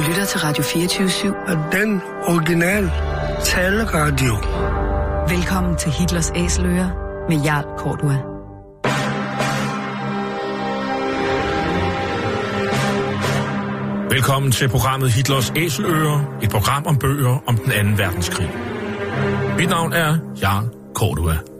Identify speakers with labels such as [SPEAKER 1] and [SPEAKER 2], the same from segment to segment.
[SPEAKER 1] Du lytter til Radio 24
[SPEAKER 2] Og den originale taleradio.
[SPEAKER 1] Velkommen til Hitlers Æseløer med Jarl Kortua.
[SPEAKER 3] Velkommen til programmet Hitlers Æseløer, et program om bøger om den anden verdenskrig. Mit navn er Jarl Kortua.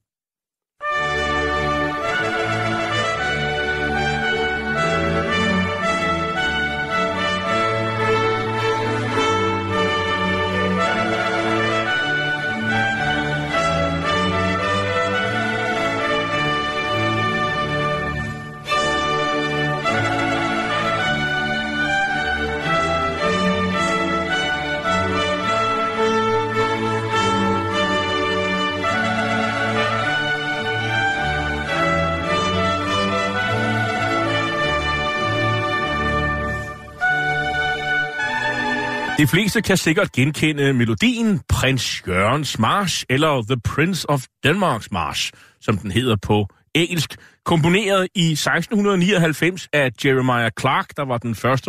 [SPEAKER 3] De fleste kan sikkert genkende melodien Prins Jørgens March, eller The Prince of Denmark's March, som den hedder på engelsk, komponeret i 1699 af Jeremiah Clark, der var den første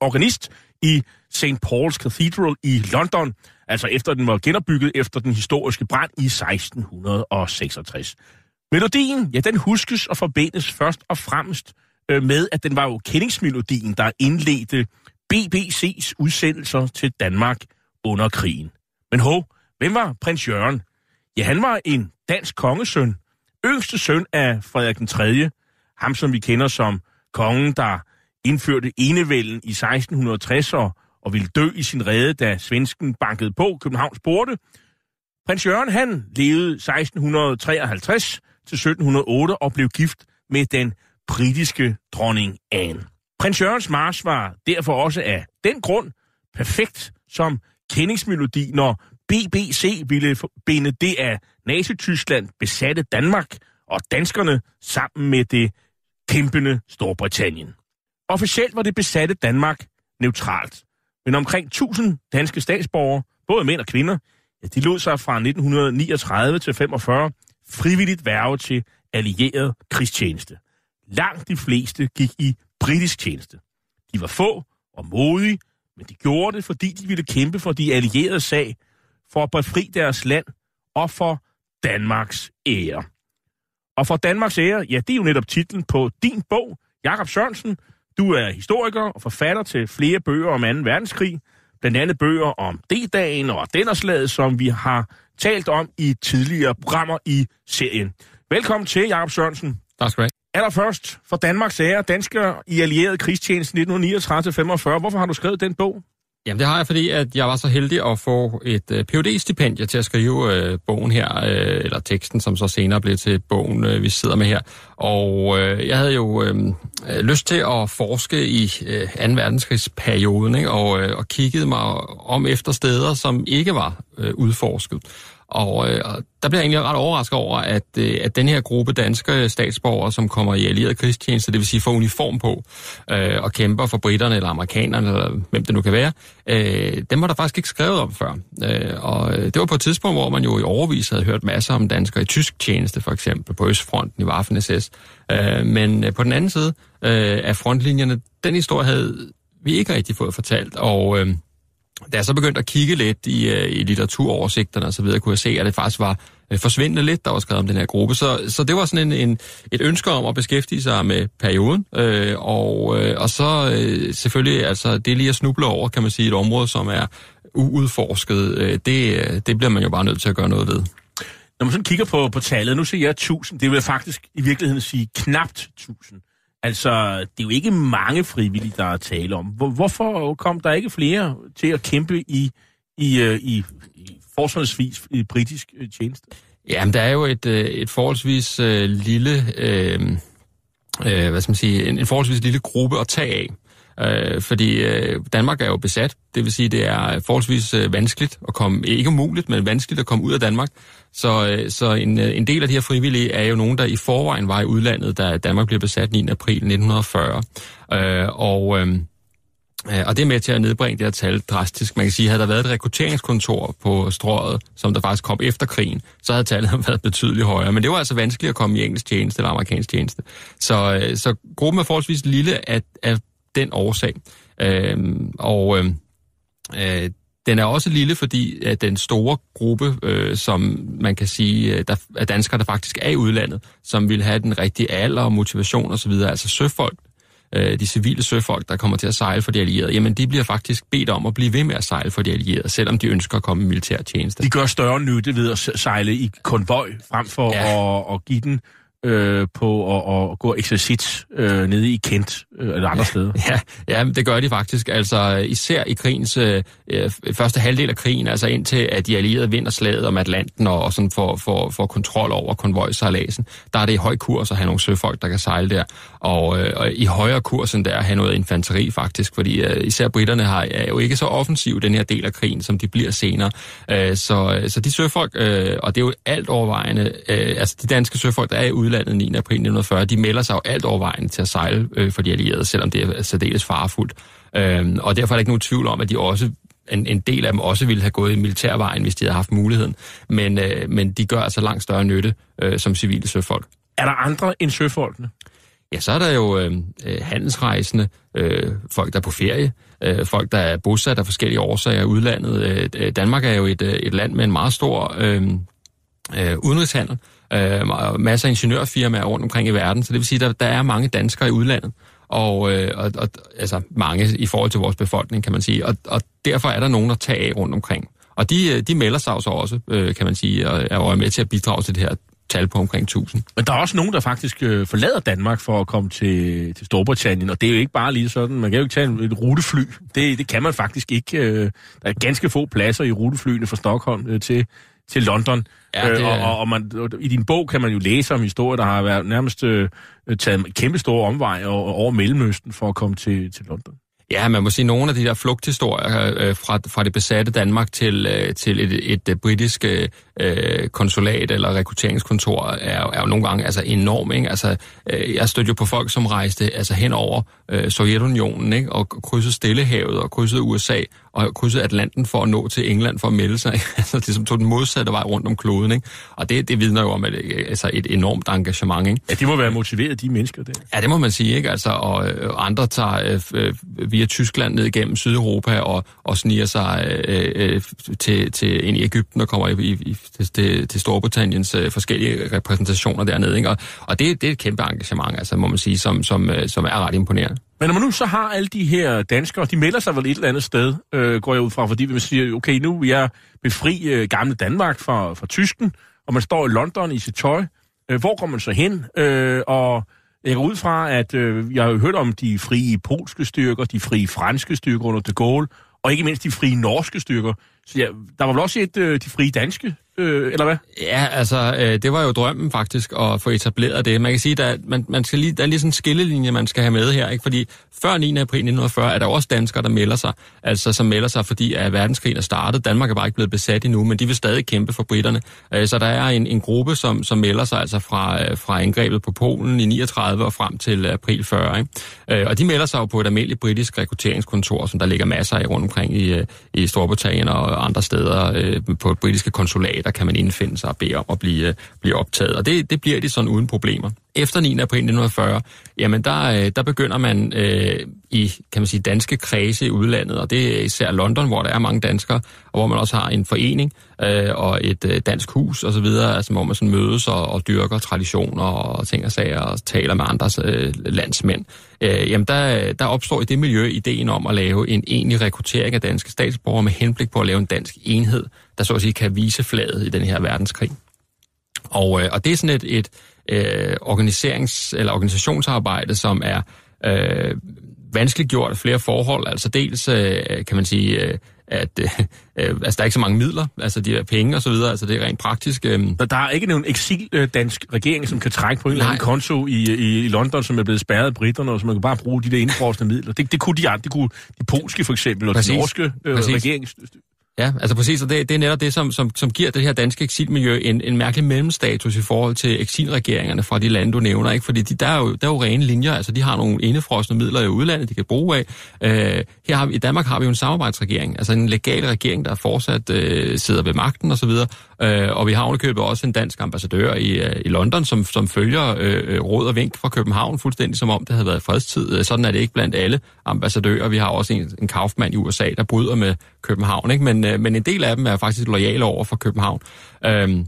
[SPEAKER 3] organist i St. Paul's Cathedral i London, altså efter den var genopbygget efter den historiske brand i 1666. Melodien, ja, den huskes og forbindes først og fremmest øh, med, at den var jo kendingsmelodien, der indledte BBC's udsendelser til Danmark under krigen. Men ho, hvem var prins Jørgen? Ja, han var en dansk kongesøn, yngste søn af Frederik den 3., ham som vi kender som kongen, der indførte enevælden i 1660 og, og ville dø i sin rede, da svensken bankede på Københavns porte. Prins Jørgen, han levede 1653 til 1708 og blev gift med den britiske dronning Anne. Prins Jørgens Mars var derfor også af den grund perfekt som kendingsmelodi, når BBC ville binde det af Nazi-Tyskland besatte Danmark og danskerne sammen med det kæmpende Storbritannien. Officielt var det besatte Danmark neutralt, men omkring 1000 danske statsborgere, både mænd og kvinder, ja, de lod sig fra 1939 til 45 frivilligt værve til allieret krigstjeneste. Langt de fleste gik i britisk tjeneste. De var få og modige, men de gjorde det, fordi de ville kæmpe for de allierede sag, for at befri deres land og for Danmarks ære. Og for Danmarks ære, ja, det er jo netop titlen på din bog, Jakob Sørensen. Du er historiker og forfatter til flere bøger om 2. verdenskrig, blandt andet bøger om D-dagen og Denderslaget, som vi har talt om i tidligere programmer i serien. Velkommen til, Jakob Sørensen.
[SPEAKER 4] Tak skal du have.
[SPEAKER 3] Allerførst, for Danmarks ære, dansker i allieret krigstjeneste 1939-45. Hvorfor har du skrevet den bog?
[SPEAKER 4] Jamen det har jeg, fordi at jeg var så heldig at få et øh, uh, phd stipendie til at skrive uh, bogen her, uh, eller teksten, som så senere blev til bogen, uh, vi sidder med her. Og uh, jeg havde jo uh, lyst til at forske i uh, 2. verdenskrigsperioden, ikke? Og, uh, og kiggede mig om efter steder, som ikke var uh, udforsket. Og, øh, og der bliver jeg egentlig ret overrasket over, at, øh, at den her gruppe danske statsborgere, som kommer i allieret krigstjeneste, det vil sige får uniform på, øh, og kæmper for britterne eller amerikanerne, eller hvem det nu kan være, øh, dem var der faktisk ikke skrevet om før. Øh, og øh, det var på et tidspunkt, hvor man jo i overvis havde hørt masser om danskere i tysk tjeneste, for eksempel på Østfronten i Waffen-SS. Øh, men øh, på den anden side øh, af frontlinjerne, den historie havde vi ikke rigtig fået fortalt, og... Øh, da jeg så begyndte at kigge lidt i, øh, i litteraturoversigterne og så videre, kunne jeg se, at det faktisk var øh, forsvindende lidt, der var skrevet om den her gruppe. Så, så det var sådan en, en, et ønske om at beskæftige sig med perioden, øh, og, øh, og så øh, selvfølgelig, altså det lige at snuble over, kan man sige, et område, som er uudforsket, øh, det, øh, det bliver man jo bare nødt til at gøre noget ved.
[SPEAKER 3] Når man sådan kigger på, på tallet, nu ser jeg 1000, det vil faktisk i virkeligheden sige knapt 1000. Altså, det er jo ikke mange frivillige, der er tale om. Hvorfor kom der ikke flere til at kæmpe i, i, øh, i, i forsvarsvis i britisk øh, tjeneste?
[SPEAKER 4] Jamen, der er jo et, øh, et forholdsvis øh, lille, øh, øh, hvad skal man sige, en, en forholdsvis lille gruppe at tage af. Øh, fordi øh, Danmark er jo besat, det vil sige, det er forholdsvis øh, vanskeligt at komme, ikke umuligt, men vanskeligt at komme ud af Danmark. Så, øh, så en, øh, en del af de her frivillige er jo nogen, der i forvejen var i udlandet, da Danmark blev besat 9. april 1940. Øh, og... Øhm, øh, og det er med til at nedbringe det her tal drastisk. Man kan sige, at havde der været et rekrutteringskontor på strået, som der faktisk kom efter krigen, så havde tallet været betydeligt højere. Men det var altså vanskeligt at komme i engelsk tjeneste eller amerikansk tjeneste. Så, øh, så gruppen er forholdsvis lille af, af den årsag. Øhm, og øhm, øh, den er også lille, fordi at den store gruppe, øh, som man kan sige, øh, der er danskere, der faktisk er i udlandet, som vil have den rigtige alder og motivation osv., altså søfolk, øh, de civile søfolk, der kommer til at sejle for de allierede, jamen de bliver faktisk bedt om at blive ved med at sejle for de allierede, selvom de ønsker at komme i militær tjeneste.
[SPEAKER 3] De gør større nytte ved at sejle i konvoj, frem for ja. at, at give den øh, på at, at gå eksercit øh, nede i Kent øh, eller andre
[SPEAKER 4] ja,
[SPEAKER 3] steder.
[SPEAKER 4] Ja, ja, det gør de faktisk. Altså især i krigens øh, øh, første halvdel af krigen, altså indtil at de allierede vinder slaget om Atlanten og, og sådan får, får, får kontrol over konvojsejladsen, der er det i høj kurs at have nogle søfolk, der kan sejle der. Og, øh, og i højere kurs end der at have noget infanteri faktisk, fordi øh, især britterne har, er jo ikke så offensiv den her del af krigen, som de bliver senere. Øh, så, så de søfolk, øh, og det er jo alt overvejende, øh, altså de danske søfolk, der er i udlandet 9. april 1940, de melder sig jo alt overvejende til at sejle øh, for de allierede, selvom det er særdeles farefuldt. Øh, og derfor er der ikke nogen tvivl om, at de også en, en del af dem også ville have gået i militærvejen, hvis de havde haft muligheden. Men, øh, men de gør altså langt større nytte øh, som civile søfolk.
[SPEAKER 3] Er der andre end søfolkene?
[SPEAKER 4] Ja, så er der jo øh, øh, handelsrejsende, øh, folk, der er på ferie, øh, folk, der er bosat af forskellige årsager i udlandet. Øh, Danmark er jo et, øh, et land med en meget stor øh, øh, udenrigshandel, øh, masser af ingeniørfirmaer rundt omkring i verden, så det vil sige, at der, der er mange danskere i udlandet, og, øh, og, og altså mange i forhold til vores befolkning, kan man sige, og, og derfor er der nogen at tage af rundt omkring. Og de, øh, de melder sig så også, øh, kan man sige, og er med til at bidrage til det her tal på omkring 1000.
[SPEAKER 3] Men der er også nogen, der faktisk øh, forlader Danmark for at komme til, til Storbritannien, og det er jo ikke bare lige sådan. Man kan jo ikke tage et rutefly. Det, det kan man faktisk ikke. Øh, der er ganske få pladser i ruteflyene fra Stockholm øh, til, til London. Ja, det... øh, og, og, og man, i din bog kan man jo læse om historier, der har været nærmest øh, taget kæmpe store omvej over Mellemøsten for at komme til, til London.
[SPEAKER 4] Ja, man må sige, at nogle af de der flugthistorier øh, fra, fra det besatte Danmark til, øh, til et, et, et britisk øh, konsulat eller rekrutteringskontor er, er jo nogle gange altså, enorm. Ikke? Altså, øh, jeg stødte jo på folk, som rejste altså, hen over øh, Sovjetunionen ikke? og krydsede Stillehavet og krydsede USA og krydsede Atlanten for at nå til England for at melde sig. altså, det som tog den modsatte vej rundt om kloden. Ikke? Og det, det vidner jo om at, altså, et enormt engagement. Ikke?
[SPEAKER 3] Ja, de må være motiveret, de mennesker der.
[SPEAKER 4] Ja, det må man sige. Ikke? Altså, og øh, andre tager øh, via Tyskland ned igennem Sydeuropa og, og sniger sig øh, øh, til, til ind i Ægypten og kommer i, i, til, til, til Storbritanniens øh, forskellige repræsentationer dernede. Ikke? Og, og det, det er et kæmpe engagement, altså, må man sige, som, som, øh, som er ret imponerende.
[SPEAKER 3] Men når man nu så har alle de her danskere, de melder sig vel et eller andet sted, øh, går jeg ud fra, fordi vi siger, okay, nu vil jeg befri øh, gamle Danmark fra, fra tysken, og man står i London i sit tøj. Øh, hvor går man så hen? Øh, og jeg går ud fra, at øh, jeg har jo hørt om de frie polske styrker, de frie franske styrker under de Gaulle, og ikke mindst de frie norske styrker. Så ja, der var vel også et, øh, de frie danske øh, eller hvad?
[SPEAKER 4] Ja, altså, øh, det var jo drømmen faktisk at få etableret det. Man kan sige, at man, man skal lige, der er lige sådan en skillelinje, man skal have med her, ikke? fordi før 9. april 1940 er der også danskere, der melder sig, altså som melder sig, fordi at verdenskrigen er startet. Danmark er bare ikke blevet besat endnu, men de vil stadig kæmpe for britterne. Øh, så der er en, en gruppe, som, som melder sig altså fra, øh, fra angrebet på Polen i 39 og frem til øh, april 40. Ikke? Øh, og de melder sig jo på et almindeligt britisk rekrutteringskontor, som der ligger masser af rundt omkring i, øh, i Storbritannien og andre steder øh, på britiske konsulater kan man indfinde sig og bede om at blive, øh, blive optaget. Og det, det bliver de sådan uden problemer. efter 9. april 1940, jamen der, øh, der begynder man øh, i kan man sige, danske kredse i udlandet, og det er især London, hvor der er mange danskere, og hvor man også har en forening øh, og et øh, dansk hus osv., altså hvor man sådan mødes og, og dyrker traditioner og ting og sager og taler med andres øh, landsmænd. Øh, jamen der, der opstår i det miljø ideen om at lave en egentlig rekruttering af danske statsborgere med henblik på at lave en dansk enhed, der så at sige kan vise flaget i den her verdenskrig. Og, øh, og det er sådan et, et øh, organiserings- eller organisationsarbejde, som er øh, vanskeligt gjort af flere forhold. Altså dels, øh, kan man sige, øh, at øh, øh, altså, der er ikke så mange midler, altså de der penge og så videre, altså det er rent praktisk. Øh.
[SPEAKER 3] Der, der er ikke nogen eksil øh, regering, som kan trække på en eller anden konto i, i, i London, som er blevet spærret af britterne, og som man kan bare bruge de der indfrosne midler. Det, det kunne de andre, det kunne de polske for eksempel, og Præcis. de norske øh, regerings
[SPEAKER 4] Ja, altså præcis, og det, det er netop det, som, som, som giver det her danske eksilmiljø en, en mærkelig mellemstatus i forhold til eksilregeringerne fra de lande, du nævner, ikke? Fordi de, der, er jo, der er jo rene linjer, altså de har nogle indefrosne midler i udlandet, de kan bruge af. Øh, her har vi, I Danmark har vi jo en samarbejdsregering, altså en legal regering, der fortsat øh, sidder ved magten osv., øh, og vi har underkøbet også en dansk ambassadør i, øh, i London, som, som følger øh, øh råd og vink fra København, fuldstændig som om det havde været fredstid. Øh, sådan er det ikke blandt alle ambassadører. Vi har også en, en kaufmand i USA, der bryder med København, ikke? Men, øh, men en del af dem er faktisk lojale over for København. Øhm,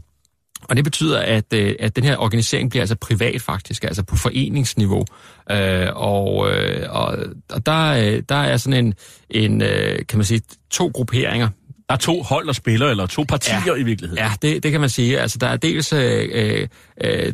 [SPEAKER 4] og det betyder, at, øh, at den her organisering bliver altså privat faktisk, altså på foreningsniveau. Øh, og, øh, og, og der, øh, der er sådan en, en øh, kan man sige, to grupperinger.
[SPEAKER 3] Der er to hold og spiller, eller to partier ja, i virkeligheden.
[SPEAKER 4] Ja, det, det kan man sige. Altså der er dels øh, øh,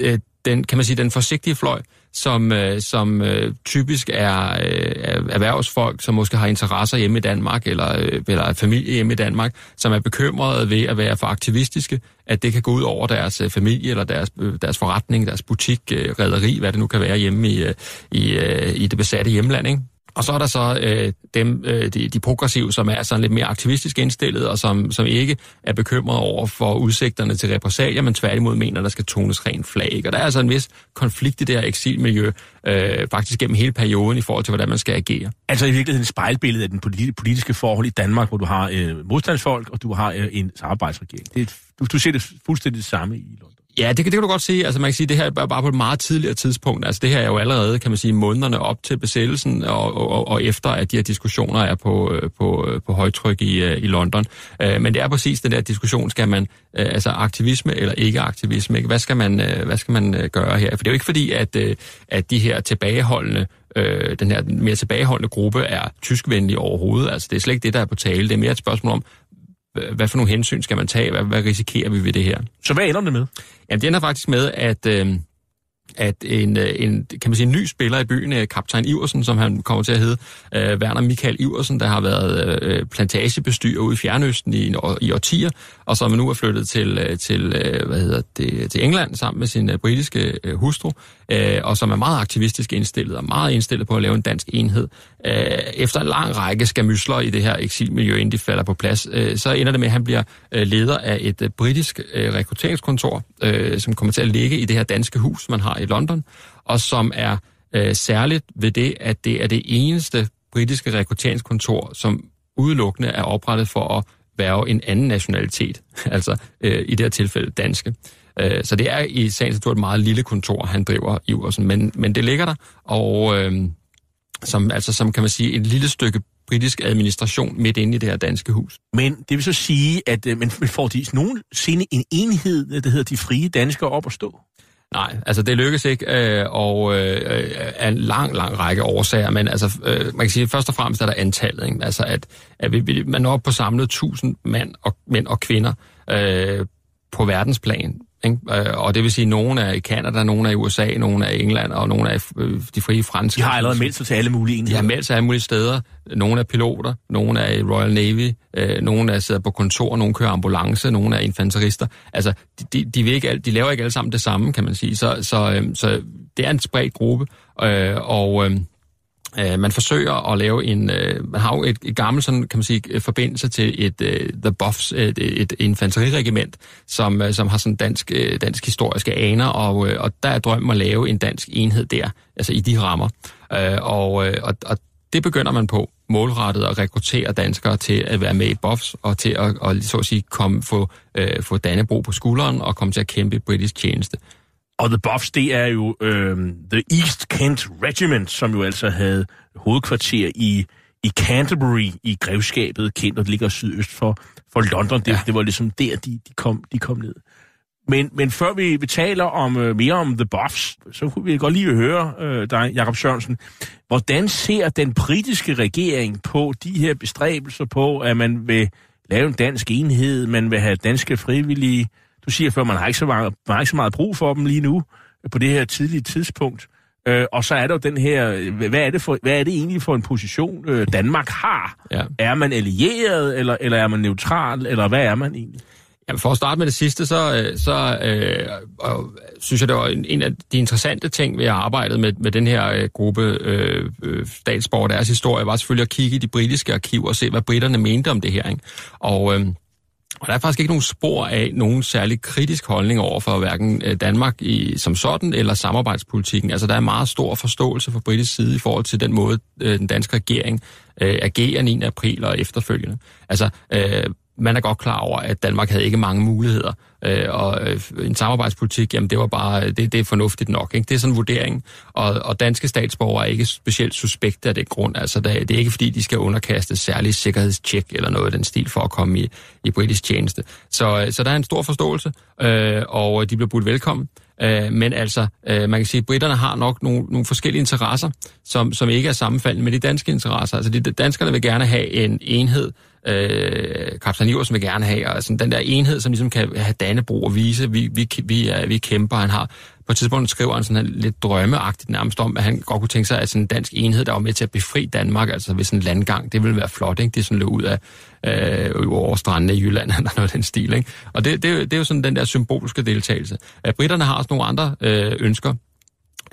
[SPEAKER 4] øh, den, kan man sige, den forsigtige fløj, som, øh, som øh, typisk er øh, erhvervsfolk, som måske har interesser hjemme i Danmark, eller, øh, eller familie hjemme i Danmark, som er bekymrede ved at være for aktivistiske, at det kan gå ud over deres øh, familie, eller deres, øh, deres forretning, deres butik, øh, rederi, hvad det nu kan være hjemme i, øh, i, øh, i det besatte hjemland, ikke? Og så er der så øh, dem, øh, de, de progressive, som er sådan lidt mere aktivistisk indstillet, og som, som ikke er bekymret over for udsigterne til repressalier, men tværtimod mener, at der skal tones ren flag. Og der er altså en vis konflikt i det her eksilmiljø, øh, faktisk gennem hele perioden i forhold til, hvordan man skal agere.
[SPEAKER 3] Altså i virkeligheden spejlbilledet af den politiske forhold i Danmark, hvor du har øh, modstandsfolk, og du har øh, en samarbejdsregering. Det, du, du ser det fuldstændig det samme i Lund.
[SPEAKER 4] Ja, det, det kan du godt sige. Altså man kan sige, det her er bare på et meget tidligere tidspunkt. Altså det her er jo allerede, kan man sige, månederne op til besættelsen, og, og, og efter at de her diskussioner er på, øh, på, øh, på højtryk i, øh, i London. Men det er præcis den der diskussion, skal man, altså aktivisme eller ikke aktivisme, ikke? Hvad, skal man, hvad skal man gøre her? For det er jo ikke fordi, at, at de her tilbageholdende den her mere tilbageholdende gruppe er tyskvenlige overhovedet. Altså, det er slet ikke det, der er på tale. Det er mere et spørgsmål om, hvad for nogle hensyn skal man tage? Hvad, hvad risikerer vi ved det her?
[SPEAKER 3] Så hvad ender det med?
[SPEAKER 4] Jamen, det ender faktisk med, at... Øh, at en, øh, en, kan man sige, en ny spiller i byen, øh, kaptajn Iversen, som han kommer til at hedde, øh, Werner Michael Iversen, der har været øh, plantagebestyrer ude i Fjernøsten i, i årtier, og som nu er flyttet til, øh, til, hvad hedder det, til England sammen med sin britiske hustru, øh, og som er meget aktivistisk indstillet, og meget indstillet på at lave en dansk enhed. Øh, efter en lang række skamysler i det her eksilmiljø, inden de falder på plads, øh, så ender det med, at han bliver øh, leder af et øh, britisk øh, rekrutteringskontor, øh, som kommer til at ligge i det her danske hus, man har i London, og som er øh, særligt ved det, at det er det eneste britiske rekrutteringskontor, som udelukkende er oprettet for at være en anden nationalitet, altså øh, i det her tilfælde danske. Øh, så det er i sagens natur et meget lille kontor, han driver i Ursen, men, men det ligger der, og øh, som, altså, som kan man sige, et lille stykke britisk administration midt inde i det her danske hus.
[SPEAKER 3] Men det vil så sige, at øh, man får de nogensinde en enhed, der hedder de frie danskere, op at stå?
[SPEAKER 4] Nej, altså det lykkes ikke, øh, og øh, af en lang, lang række årsager, men altså, øh, man kan sige, først og fremmest er der antallet, ikke? altså at, at vi, man når op på samlet 1000 mænd og, mænd og kvinder øh, på verdensplan, ikke? Øh, og det vil sige, at nogle er i Kanada, nogle er i USA, nogle er i England, og nogle er øh, de frie franske.
[SPEAKER 3] De har allerede meldt sig til alle mulige enheder.
[SPEAKER 4] De har meldt sig alle mulige steder. Nogle er piloter, nogle er i Royal Navy, øh, nogle er sidder på kontor, nogle kører ambulance, nogle er infanterister. Altså, de, de, vil ikke, de laver ikke alle sammen det samme, kan man sige. Så, så, så det er en spredt gruppe, og... Øh, Øh, man forsøger at lave en, øh, man har jo et, et gammelt sådan, kan man sige, forbindelse til et øh, The Buffs, øh, et, et infanteriregiment, som, øh, som har sådan dansk, øh, dansk historiske aner, og, øh, og der er drømmen at lave en dansk enhed der, altså i de rammer. Øh, og, øh, og, og det begynder man på målrettet at rekruttere danskere til at være med i Buffs, og til at, og, så at sige, komme, få, øh, få Dannebro på skulderen og komme til at kæmpe i britisk tjeneste.
[SPEAKER 3] Og The Buffs, det er jo øh, The East Kent Regiment, som jo altså havde hovedkvarter i, i Canterbury i grevskabet Kent, og det ligger sydøst for, for London. Det, ja. det var ligesom der, de, de, kom, de kom ned. Men, men før vi, vi taler om uh, mere om The Buffs, så kunne vi godt lige høre uh, dig, Jakob Sørensen. Hvordan ser den britiske regering på de her bestræbelser på, at man vil lave en dansk enhed, man vil have danske frivillige? Du siger før, man har ikke så meget, man har ikke så meget brug for dem lige nu, på det her tidlige tidspunkt. Uh, og så er der jo den her, hvad er det, for, hvad er det egentlig for en position, uh, Danmark har? Ja. Er man allieret, eller, eller er man neutral, eller hvad er man egentlig?
[SPEAKER 4] Jamen for at starte med det sidste, så, øh, så øh, og, synes jeg, det var en, en af de interessante ting ved at arbejde med, med den her øh, gruppe øh, øh statsborger, deres historie, var selvfølgelig at kigge i de britiske arkiver og se, hvad britterne mente om det her. Ikke? Og, øh, og der er faktisk ikke nogen spor af nogen særlig kritisk holdning over for hverken øh, Danmark i, som sådan eller samarbejdspolitikken. Altså der er meget stor forståelse fra britisk side i forhold til den måde, øh, den danske regering øh, agerer 9. april og efterfølgende. Altså øh, man er godt klar over, at Danmark havde ikke mange muligheder, øh, og øh, en samarbejdspolitik, jamen det var bare, øh, det, det er fornuftigt nok, ikke? Det er sådan en vurdering, og, og danske statsborgere er ikke specielt suspekte af det grund, altså det, det er ikke fordi, de skal underkaste særlig sikkerhedstjek eller noget af den stil for at komme i, i britisk tjeneste. Så, øh, så der er en stor forståelse, øh, og de bliver budt velkommen. Øh, men altså, øh, man kan sige, at britterne har nok nogle, nogle forskellige interesser, som, som ikke er sammenfaldende med de danske interesser. Altså, de, danskerne vil gerne have en enhed, øh, kaptajn Iversen vil gerne have, og sådan den der enhed, som ligesom kan have Dannebro og vise, vi, vi, vi, er, vi kæmper, han har på et tidspunkt skriver han sådan lidt drømmeagtigt nærmest om, at han godt kunne tænke sig, at sådan en dansk enhed, der var med til at befri Danmark, altså ved sådan en landgang, det ville være flot, ikke? Det sådan løb ud af øh, over strandene i Jylland, eller noget af den stil, ikke? Og det, det, det er jo sådan den der symbolske deltagelse. At britterne har også nogle andre øh, ønsker,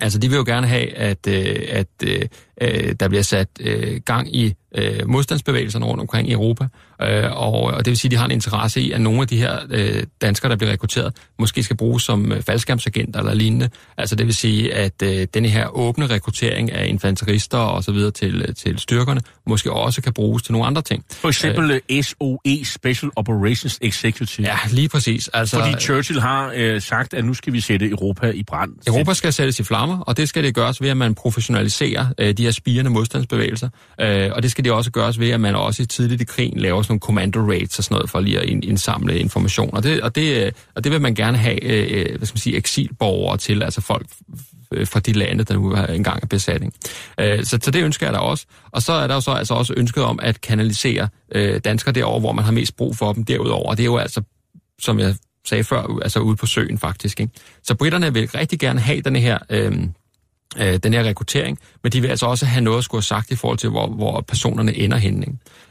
[SPEAKER 4] Altså, de vil jo gerne have, at, øh, at øh, øh der bliver sat øh, gang i øh, modstandsbevægelserne rundt omkring i Europa. Øh, og, og det vil sige, at de har en interesse i, at nogle af de her øh, danskere, der bliver rekrutteret, måske skal bruges som øh, faldskærmsagenter eller lignende. Altså det vil sige, at øh, denne her åbne rekruttering af infanterister og så videre til, til styrkerne, måske også kan bruges til nogle andre ting.
[SPEAKER 3] For eksempel øh, SOE, Special Operations Executive.
[SPEAKER 4] Ja, lige præcis.
[SPEAKER 3] Altså, Fordi Churchill har øh, sagt, at nu skal vi sætte Europa i brand.
[SPEAKER 4] Europa skal sættes i flammer, og det skal det gøres ved, at man professionaliserer øh, de her spirende modstandsbevægelser. Øh, og det skal det også gøres ved, at man også tidligt i krigen laver sådan nogle commando raids og sådan noget, for lige at indsamle information. Og det, og det, øh, og det vil man gerne have øh, øh, hvad skal man sige, eksilborgere til, altså folk øh, fra de lande, der nu engang er besat. Øh, så, så det ønsker jeg da også. Og så er der jo så altså også ønsket om at kanalisere øh, danskere derover, hvor man har mest brug for dem derudover. Og det er jo altså, som jeg sagde før, altså ude på søen faktisk. Ikke? Så britterne vil rigtig gerne have den her... Øh, øh, den her rekruttering, men de vil altså også have noget at skulle have sagt i forhold til, hvor, hvor personerne ender henne.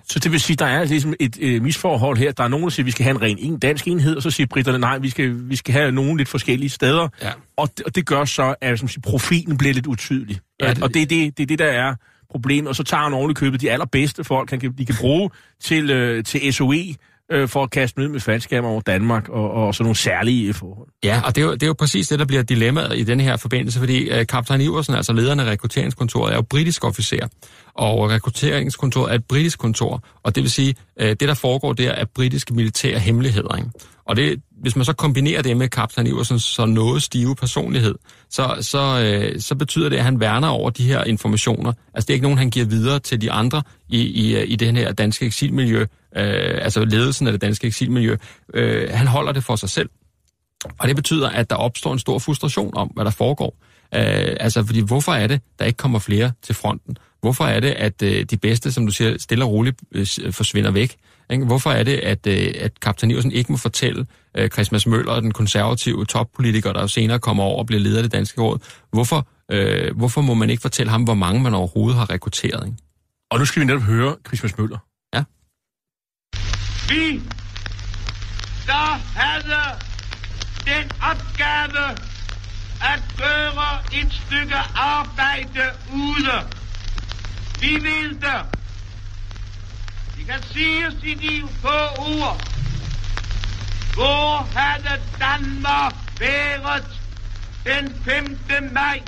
[SPEAKER 3] Så det vil sige, der er ligesom et øh, misforhold her. Der er nogen, der siger, at vi skal have en ren en dansk enhed, og så siger britterne, nej, vi skal, vi skal have nogle lidt forskellige steder. Ja. Og, det, og det gør så, at som siger, profilen bliver lidt utydelig. Ja, det, og det er det, det, det, der er problemet. Og så tager han ordentligt købet de allerbedste folk, han kan, de kan bruge til, øh, til SOE, øh, for at kaste ned med faldskærm over Danmark og, og sådan nogle særlige forhold.
[SPEAKER 4] Ja, og det er, jo, det er jo præcis det, der bliver dilemmaet i denne her forbindelse, fordi øh, kaptajn Iversen, altså lederen af rekrutteringskontoret, er jo britisk officer, og rekrutteringskontoret er et britisk kontor, og det vil sige, øh, det der foregår der er britiske militære hemmeligheder. Ikke? Og det, hvis man så kombinerer det med kaptajn Iversens så noget stive personlighed, så, så, øh, så betyder det, at han værner over de her informationer. Altså det er ikke nogen, han giver videre til de andre i, i, øh, i det her danske eksilmiljø, øh, altså ledelsen af det danske eksilmiljø. Øh, han holder det for sig selv. Og det betyder, at der opstår en stor frustration om, hvad der foregår. Øh, altså, fordi hvorfor er det, der ikke kommer flere til fronten? Hvorfor er det, at øh, de bedste, som du siger, stille og roligt øh, forsvinder væk? Ikke? Hvorfor er det, at, øh, at kaptajn Iversen ikke må fortælle øh, Christmas Møller, den konservative toppolitiker, der jo senere kommer over og bliver leder af det danske råd, hvorfor, øh, hvorfor må man ikke fortælle ham, hvor mange man overhovedet har rekrutteret? Ikke?
[SPEAKER 3] Og nu skal vi netop høre Christmas Møller.
[SPEAKER 5] Vi, der havde den opgave at gøre et stykke arbejde ude. Vi ville det kan siges i de få ord. Hvor havde Danmark været den 5. maj,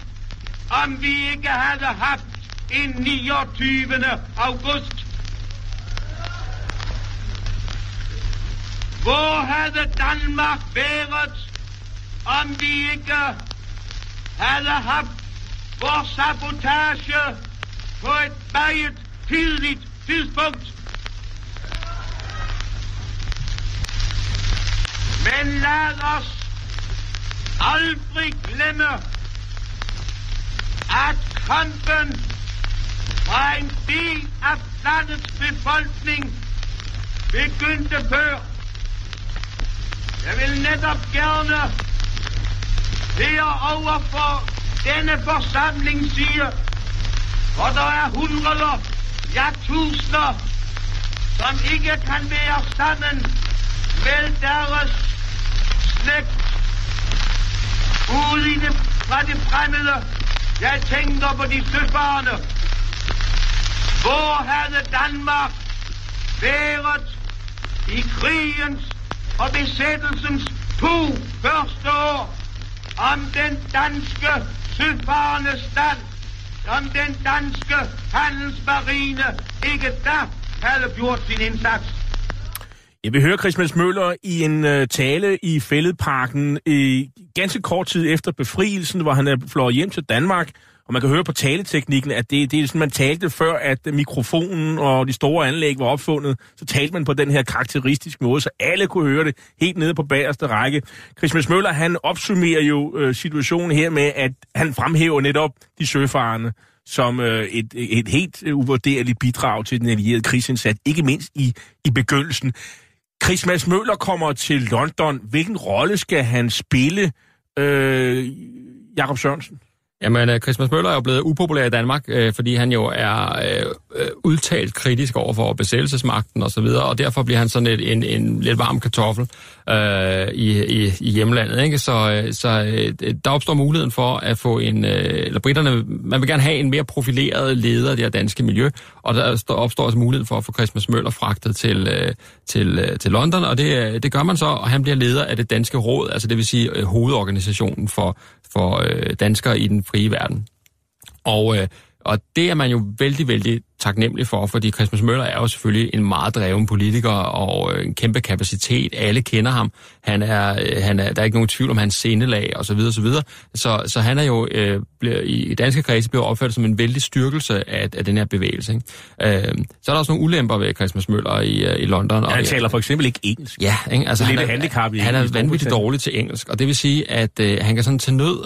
[SPEAKER 5] om vi ikke havde haft en 29. august? Hvor havde Danmark været, om vi ikke havde haft vores sabotage på et meget tidligt tidspunkt. Men lad os aldrig glemme, at kampen fra en del af landets befolkning begyndte før. Jeg vil netop gerne herover for denne forsamling siger, hvor der er hundreder, ja tusinder, som ikke kan være sammen med deres slægt ude i det, fra det fremmede. Jeg tænker på de søfarende. Hvor havde Danmark været i krigens og besættelsens to første år, om den danske søfarende stand, om den danske handelsmarine ikke da havde gjort sin indsats.
[SPEAKER 3] Jeg vil høre Christmas Møller i en øh, tale i Fælledparken i ganske kort tid efter befrielsen, hvor han er flået hjem til Danmark, og man kan høre på taleteknikken, at det, det er sådan, man talte før, at mikrofonen og de store anlæg var opfundet, så talte man på den her karakteristiske måde, så alle kunne høre det helt nede på bagerste række. Christmas Møller, han opsummerer jo øh, situationen her med, at han fremhæver netop de søfarende som øh, et, et helt uvurderligt bidrag til den allierede krigsindsats, ikke mindst i, i begyndelsen. Christmas Møller kommer til London. Hvilken rolle skal han spille, øh, Jakob Sørensen?
[SPEAKER 4] Jamen, øh, Christmas Møller er jo blevet upopulær i Danmark, øh, fordi han jo er øh, udtalt kritisk over for besættelsesmagten og så videre, og derfor bliver han sådan et, en, en lidt varm kartoffel øh, i, i, i hjemlandet. Ikke? Så, øh, så øh, der opstår muligheden for at få en, øh, eller britterne, man vil gerne have en mere profileret leder af det her danske miljø, og der opstår også muligheden for at få Christmas Møller fragtet til, øh, til, øh, til London, og det, øh, det gør man så, og han bliver leder af det danske råd, altså det vil sige øh, hovedorganisationen for, for øh, danskere i den frie verden. Og, øh, og det er man jo vældig, vældig taknemmelig for, fordi Christmas Møller er jo selvfølgelig en meget dreven politiker og øh, en kæmpe kapacitet. Alle kender ham. Han er, øh, han er, der er ikke nogen tvivl om hans scenelag osv. Så, videre, så, videre. så, så han er jo øh, bliver, i danske kredse bliver opfattet som en vældig styrkelse af, af den her bevægelse. Ikke? Øh, så er der også nogle ulemper ved Christmas Møller i, øh, i London.
[SPEAKER 3] Ja, han og, taler for eksempel ikke engelsk.
[SPEAKER 4] Ja, ikke? Altså,
[SPEAKER 3] han
[SPEAKER 4] er,
[SPEAKER 3] handicap i
[SPEAKER 4] han er vanvittigt dårlig til engelsk, og det vil sige, at øh, han kan sådan til nød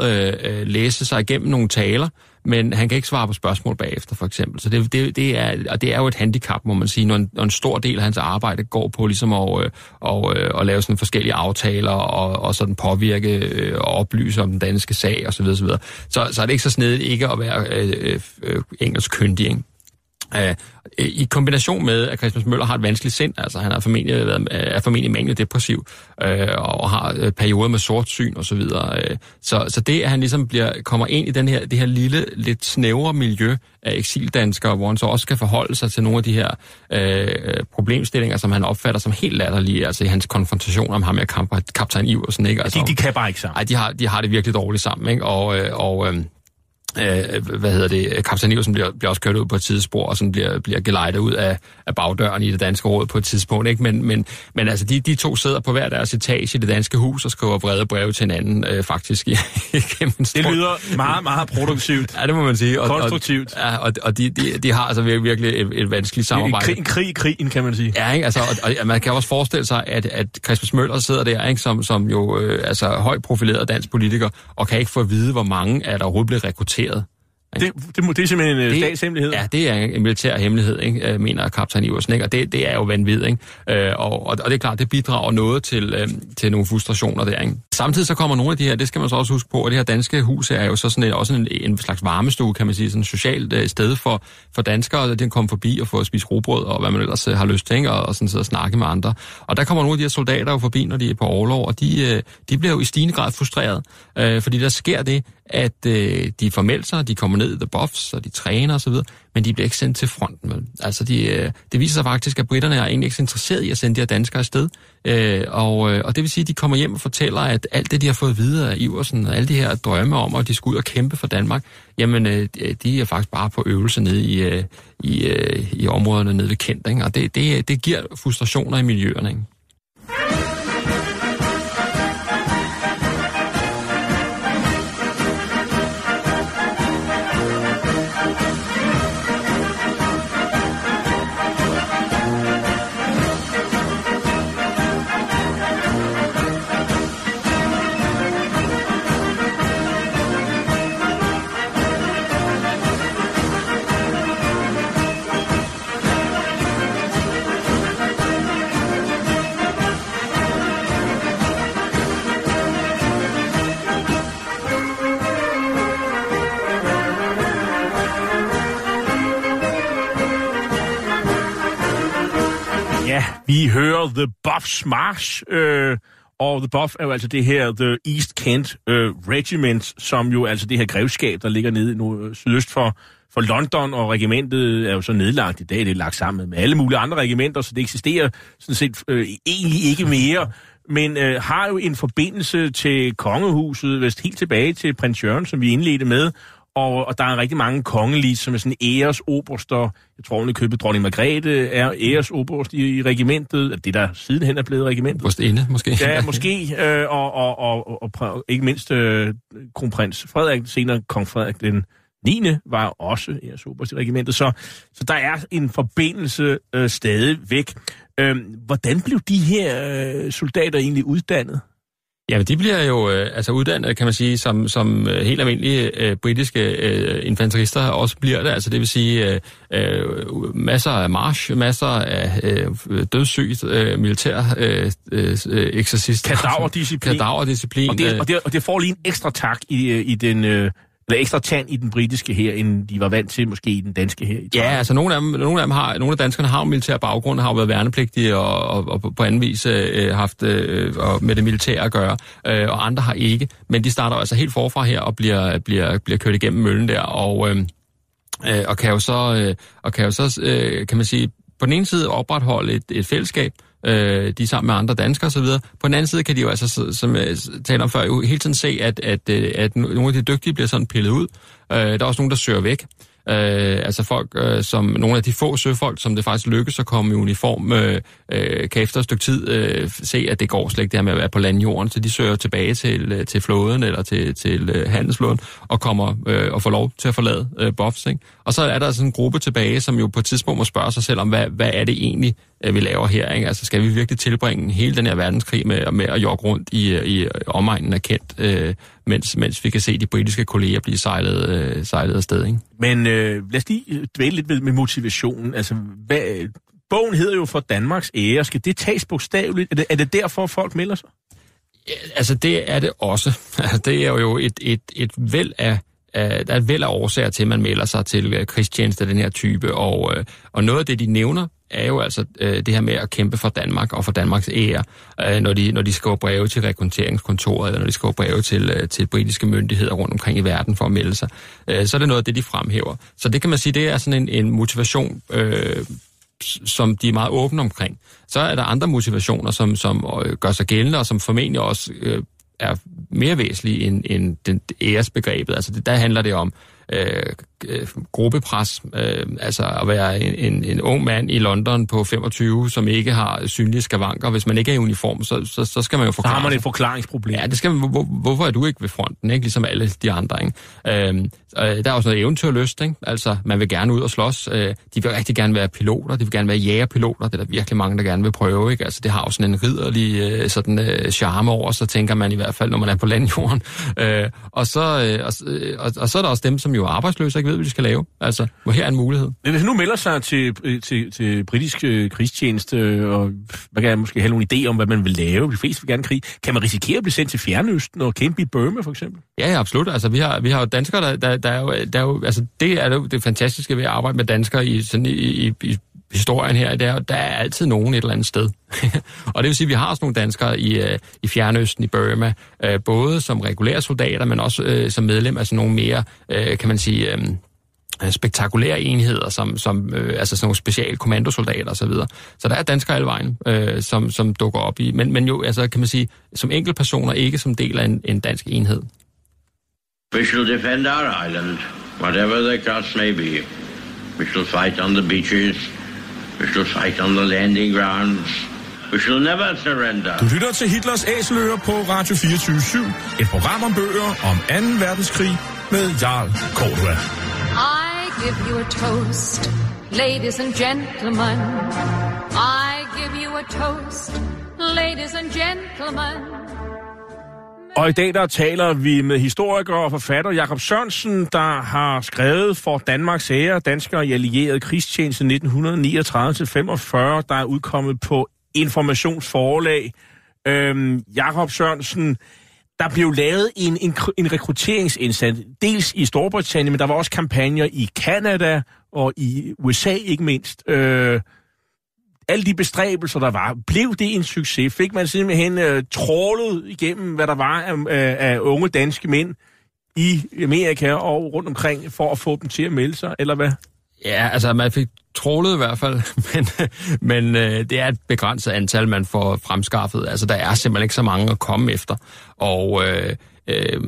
[SPEAKER 4] øh, læse sig igennem nogle taler, men han kan ikke svare på spørgsmål bagefter, for eksempel. Så det, det, det, er, og det er jo et handicap, må man sige, når en, når en stor del af hans arbejde går på ligesom at, øh, og, øh, at lave sådan forskellige aftaler og, og sådan påvirke øh, og oplyse om den danske sag osv. Så, videre, så, videre. så, så er det ikke så snedigt ikke at være øh, øh, øh engelsk kyndig, ikke? Uh, I kombination med, at Christmas Møller har et vanskeligt sind, altså han er formentlig, været, er formentlig manio-depressiv, uh, og har uh, perioder med sort syn osv. Så, videre. uh, så, så det, at han ligesom bliver, kommer ind i den her, det her lille, lidt snævre miljø af eksildanskere, hvor han så også skal forholde sig til nogle af de her uh, problemstillinger, som han opfatter som helt latterlige, altså i hans konfrontation om ham med kaptajn Iversen. Ikke? Altså,
[SPEAKER 3] de, de kan bare ikke sammen.
[SPEAKER 4] Nej, de har, de har det virkelig dårligt sammen, ikke? og, og uh, øh, hvad hedder det, Kaptajn Iversen bliver, bliver også kørt ud på et tidsspor, og sådan bliver, bliver gelejtet ud af, af bagdøren i det danske råd på et tidspunkt. Ikke? Men, men, men altså, de, de to sidder på hver deres etage i det danske hus og skriver brede breve til hinanden, øh, faktisk.
[SPEAKER 3] det lyder meget, meget produktivt.
[SPEAKER 4] ja, det må man sige.
[SPEAKER 3] Og, Konstruktivt.
[SPEAKER 4] Og, ja, og, og de, de, de har altså virkelig, et, et vanskeligt samarbejde.
[SPEAKER 3] En krig, i krigen, kan man sige.
[SPEAKER 4] Ja, ikke? Altså, og, og, man kan også forestille sig, at, at Christmas Møller sidder der, ikke? Som, som jo øh, altså, højt profileret dansk politiker, og kan ikke få at vide, hvor mange er der overhovedet blevet rekrutteret.
[SPEAKER 3] Det, det, det er simpelthen en øh,
[SPEAKER 4] det,
[SPEAKER 3] statshemmelighed?
[SPEAKER 4] Ja, det er en militær hemmelighed, ikke, øh, mener kaptajn Iversen. Ikke? Og det, det er jo vanvittigt. Ikke? Øh, og, og det er klart, det bidrager noget til, øh, til nogle frustrationer der. Ikke? Samtidig så kommer nogle af de her, det skal man så også huske på, at det her danske hus er jo så sådan et, også en, en slags varmestue, kan man sige, sådan et socialt øh, sted for, for danskere, at de kan komme forbi og få at spise robrød og hvad man ellers øh, har lyst til, ikke? og, og sådan sidde og snakke med andre. Og der kommer nogle af de her soldater jo forbi, når de er på overlov, og de, øh, de bliver jo i stigende grad frustreret, øh, fordi der sker det, at øh, de formelt sig, de kommer ned i the buffs, og de træner osv., men de bliver ikke sendt til fronten. Vel? Altså, de, øh, det viser sig faktisk, at britterne er egentlig ikke så interesseret i at sende de her danskere afsted. Øh, og, øh, og det vil sige, at de kommer hjem og fortæller, at alt det, de har fået videre af Iversen, og alle de her drømme om, at de skal ud og kæmpe for Danmark, jamen, øh, de er faktisk bare på øvelse nede i, øh, i, øh, i områderne nede ved Kent. Ikke? Og det, det, det giver frustrationer i miljøerne. Ikke?
[SPEAKER 3] Vi hører The Buffs March, øh, og The Buff er jo altså det her The East Kent øh, Regiment, som jo altså det her grevskab, der ligger nede nu, øh, sydøst for, for London, og regimentet er jo så nedlagt i dag, det er lagt sammen med alle mulige andre regimenter, så det eksisterer sådan set øh, egentlig ikke mere, men øh, har jo en forbindelse til kongehuset, vist helt tilbage til prins Jørgen, som vi indledte med, og, og der er rigtig mange kongelige, som er sådan æresoberster. Jeg tror, hun købet dronning Margrethe er æresoberst i, i regimentet. Det der sidenhen er blevet regimentet.
[SPEAKER 4] Brystinde, måske.
[SPEAKER 3] Ja, måske. Øh, og, og, og, og, og ikke mindst øh, kronprins Frederik, senere kong Frederik den 9. var også æresoberst i regimentet. Så, så der er en forbindelse øh, stadig væk. Øh, hvordan blev de her øh, soldater egentlig uddannet?
[SPEAKER 4] Ja, men de bliver jo øh, altså uddannet, kan man sige, som, som øh, helt almindelige øh, britiske øh, infanterister også bliver det. Altså det vil sige øh, øh, masser af march, masser af øh, dødssygt øh, militær øh, øh, eksercist.
[SPEAKER 3] Kadaverdisciplin.
[SPEAKER 4] Kadaverdisciplin.
[SPEAKER 3] Og det, og, det, og det får lige en ekstra tak i, øh, i den... Øh eller ekstra tand i den britiske her, end de var vant til måske i den danske her. I
[SPEAKER 4] ja, altså nogle af dem, nogle af dem har, nogle af danskerne har jo militær baggrund, har jo været værnepligtige og, og, og på anden vis øh, haft øh, og med det militære at gøre, øh, og andre har ikke. Men de starter altså helt forfra her og bliver, bliver, bliver kørt igennem møllen der, og, øh, øh, og kan jo så, øh, og kan jo så øh, kan man sige, på den ene side opretholde et, et fællesskab, øh, de er sammen med andre danskere osv. På den anden side kan de jo altså, som øh, jeg talte om før, jo hele tiden se, at, at, øh, at nogle af de dygtige bliver sådan pillet ud. Øh, der er også nogen, der søger væk. Øh, altså folk, øh, som nogle af de få søfolk, som det faktisk lykkes at komme i uniform, øh, øh, kan efter et stykke tid øh, se, at det går slet ikke det her med at være på landjorden, så de søger tilbage til, øh, til flåden eller til, til øh, handelsflåden og kommer øh, og får lov til at forlade øh, Buffs. Ikke? Og så er der sådan en gruppe tilbage, som jo på et tidspunkt må spørge sig selv om, hvad, hvad er det egentlig, øh, vi laver her? Ikke? Altså skal vi virkelig tilbringe hele den her verdenskrig med, med at jogge rundt i, i omegnen af Kent, øh, mens, mens vi kan se de britiske kolleger blive sejlet, øh, sejlet afsted? Ikke?
[SPEAKER 3] Men øh, lad os lige dvæle lidt med, med motivationen. Altså, hvad, bogen hedder jo for Danmarks ære. Skal det tages bogstaveligt? Er det, er det derfor, folk melder sig?
[SPEAKER 4] Ja, altså, det er det også. det er jo et, et, et væld af der er et væld af årsager til, at man melder sig til øh, krigstjeneste af den her type, og, øh, og noget af det, de nævner, er jo altså øh, det her med at kæmpe for Danmark og for Danmarks ære, øh, når, de, når de skriver breve til rekrutteringskontoret, eller når de skriver breve til, øh, til britiske myndigheder rundt omkring i verden for at melde sig. Øh, så er det noget af det, de fremhæver. Så det kan man sige, det er sådan en, en motivation, øh, som de er meget åbne omkring. Så er der andre motivationer, som, som øh, gør sig gældende, og som formentlig også øh, er mere væsentlige end, end den æresbegrebet. Altså det, der handler det om øh, øh, gruppepres, øh, altså at være en, en, en ung mand i London på 25, som ikke har synlige skavanker. Hvis man ikke er i uniform, så, så, så skal man jo forklare
[SPEAKER 3] Så har man et forklaringsproblem.
[SPEAKER 4] Ja, det skal man, hvor, hvorfor er du ikke ved fronten, ikke? ligesom alle de andre. Ikke? Øh, der er også noget eventyrlyst, ikke? altså man vil gerne ud og slås. Øh, de vil rigtig gerne være piloter, de vil gerne være jægerpiloter, det er der virkelig mange, der gerne vil prøve. Ikke? Altså det har jo sådan en ridderlig øh, sådan, øh, charme over, så tænker man i hvert fald, når man er på landjorden. Øh, og, så, øh, og, og, og så er der også dem, som jo er arbejdsløse og ikke ved, hvad de skal lave. Altså, hvor her er en mulighed.
[SPEAKER 3] Men hvis nu melder sig til, til, til britisk øh, krigstjeneste, og man kan måske have nogle idéer om, hvad man vil lave, de fleste vil gerne krig, kan man risikere at blive sendt til Fjernøsten og kæmpe i Burma, for eksempel?
[SPEAKER 4] Ja, ja absolut. Altså, vi har, vi har jo danskere, der, der, der, er jo, der er jo, altså, det er jo det fantastiske ved at arbejde med danskere i, sådan, i, i, i historien her, det er, der er altid nogen et eller andet sted. og det vil sige, at vi har også nogle danskere i, øh, i Fjernøsten, i Burma, øh, både som regulære soldater, men også øh, som medlem af sådan nogle mere, øh, kan man sige, øhm, Øh, spektakulære enheder, som, som øh, altså sådan nogle special kommandosoldater osv. Så, så der er danskere alle vejen, øh, som, som dukker op i, men, men jo, altså kan man sige, som enkeltpersoner, ikke som del af en, en dansk enhed.
[SPEAKER 6] We shall defend our island, whatever the cost may be. We shall fight on the beaches. We shall fight on the landing grounds. We shall never surrender.
[SPEAKER 7] Du lytter til Hitlers Æseløer på Radio 24 Et program om bøger om 2. verdenskrig med Jarl Kortua.
[SPEAKER 8] I give you a toast, ladies and gentlemen. I give you a toast, ladies and gentlemen.
[SPEAKER 3] Og i dag der taler vi med historiker og forfatter Jakob Sørensen, der har skrevet for Danmarks ære, danskere i allieret krigstjeneste 1939-45, der er udkommet på Informationsforlag. Øhm, Jakob Sørensen, der blev lavet en, en, en rekrutteringsindsats, dels i Storbritannien, men der var også kampagner i Kanada og i USA ikke mindst. Øh, alle de bestræbelser, der var, blev det en succes? Fik man simpelthen øh, trålet igennem, hvad der var af, af, af unge danske mænd i Amerika og rundt omkring, for at få dem til at melde sig, eller hvad?
[SPEAKER 4] Ja, altså man fik trålet i hvert fald, men, men øh, det er et begrænset antal, man får fremskaffet. Altså der er simpelthen ikke så mange at komme efter. Og øh, øh,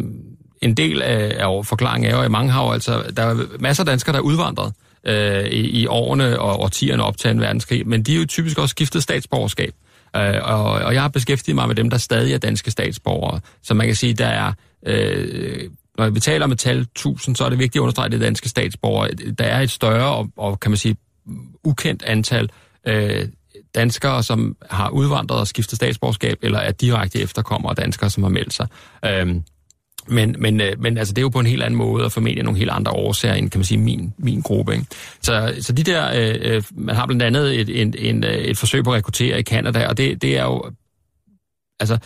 [SPEAKER 4] en del af, af forklaringen er jo, at mange har jo altså, der er masser af danskere, der er udvandret øh, Øh, i, i årene og årtierne op til 2. verdenskrig, men de er jo typisk også skiftet statsborgerskab. Øh, og, og jeg har beskæftiget mig med dem, der stadig er danske statsborgere. Så man kan sige, der er... Øh, når vi taler om et tal 1000, så er det vigtigt at understrege, at det danske statsborgere. Der er et større og, og kan man sige, ukendt antal øh, danskere, som har udvandret og skiftet statsborgerskab, eller er direkte efterkommere af danskere, som har meldt sig. Øhm, men, men, øh, men altså, det er jo på en helt anden måde, og formentlig nogle helt andre årsager end, kan man sige, min, min gruppe. Ikke? Så, så de der, øh, øh man har blandt andet et, en, en, øh, et forsøg på at rekruttere i Kanada, og det, det er jo, altså,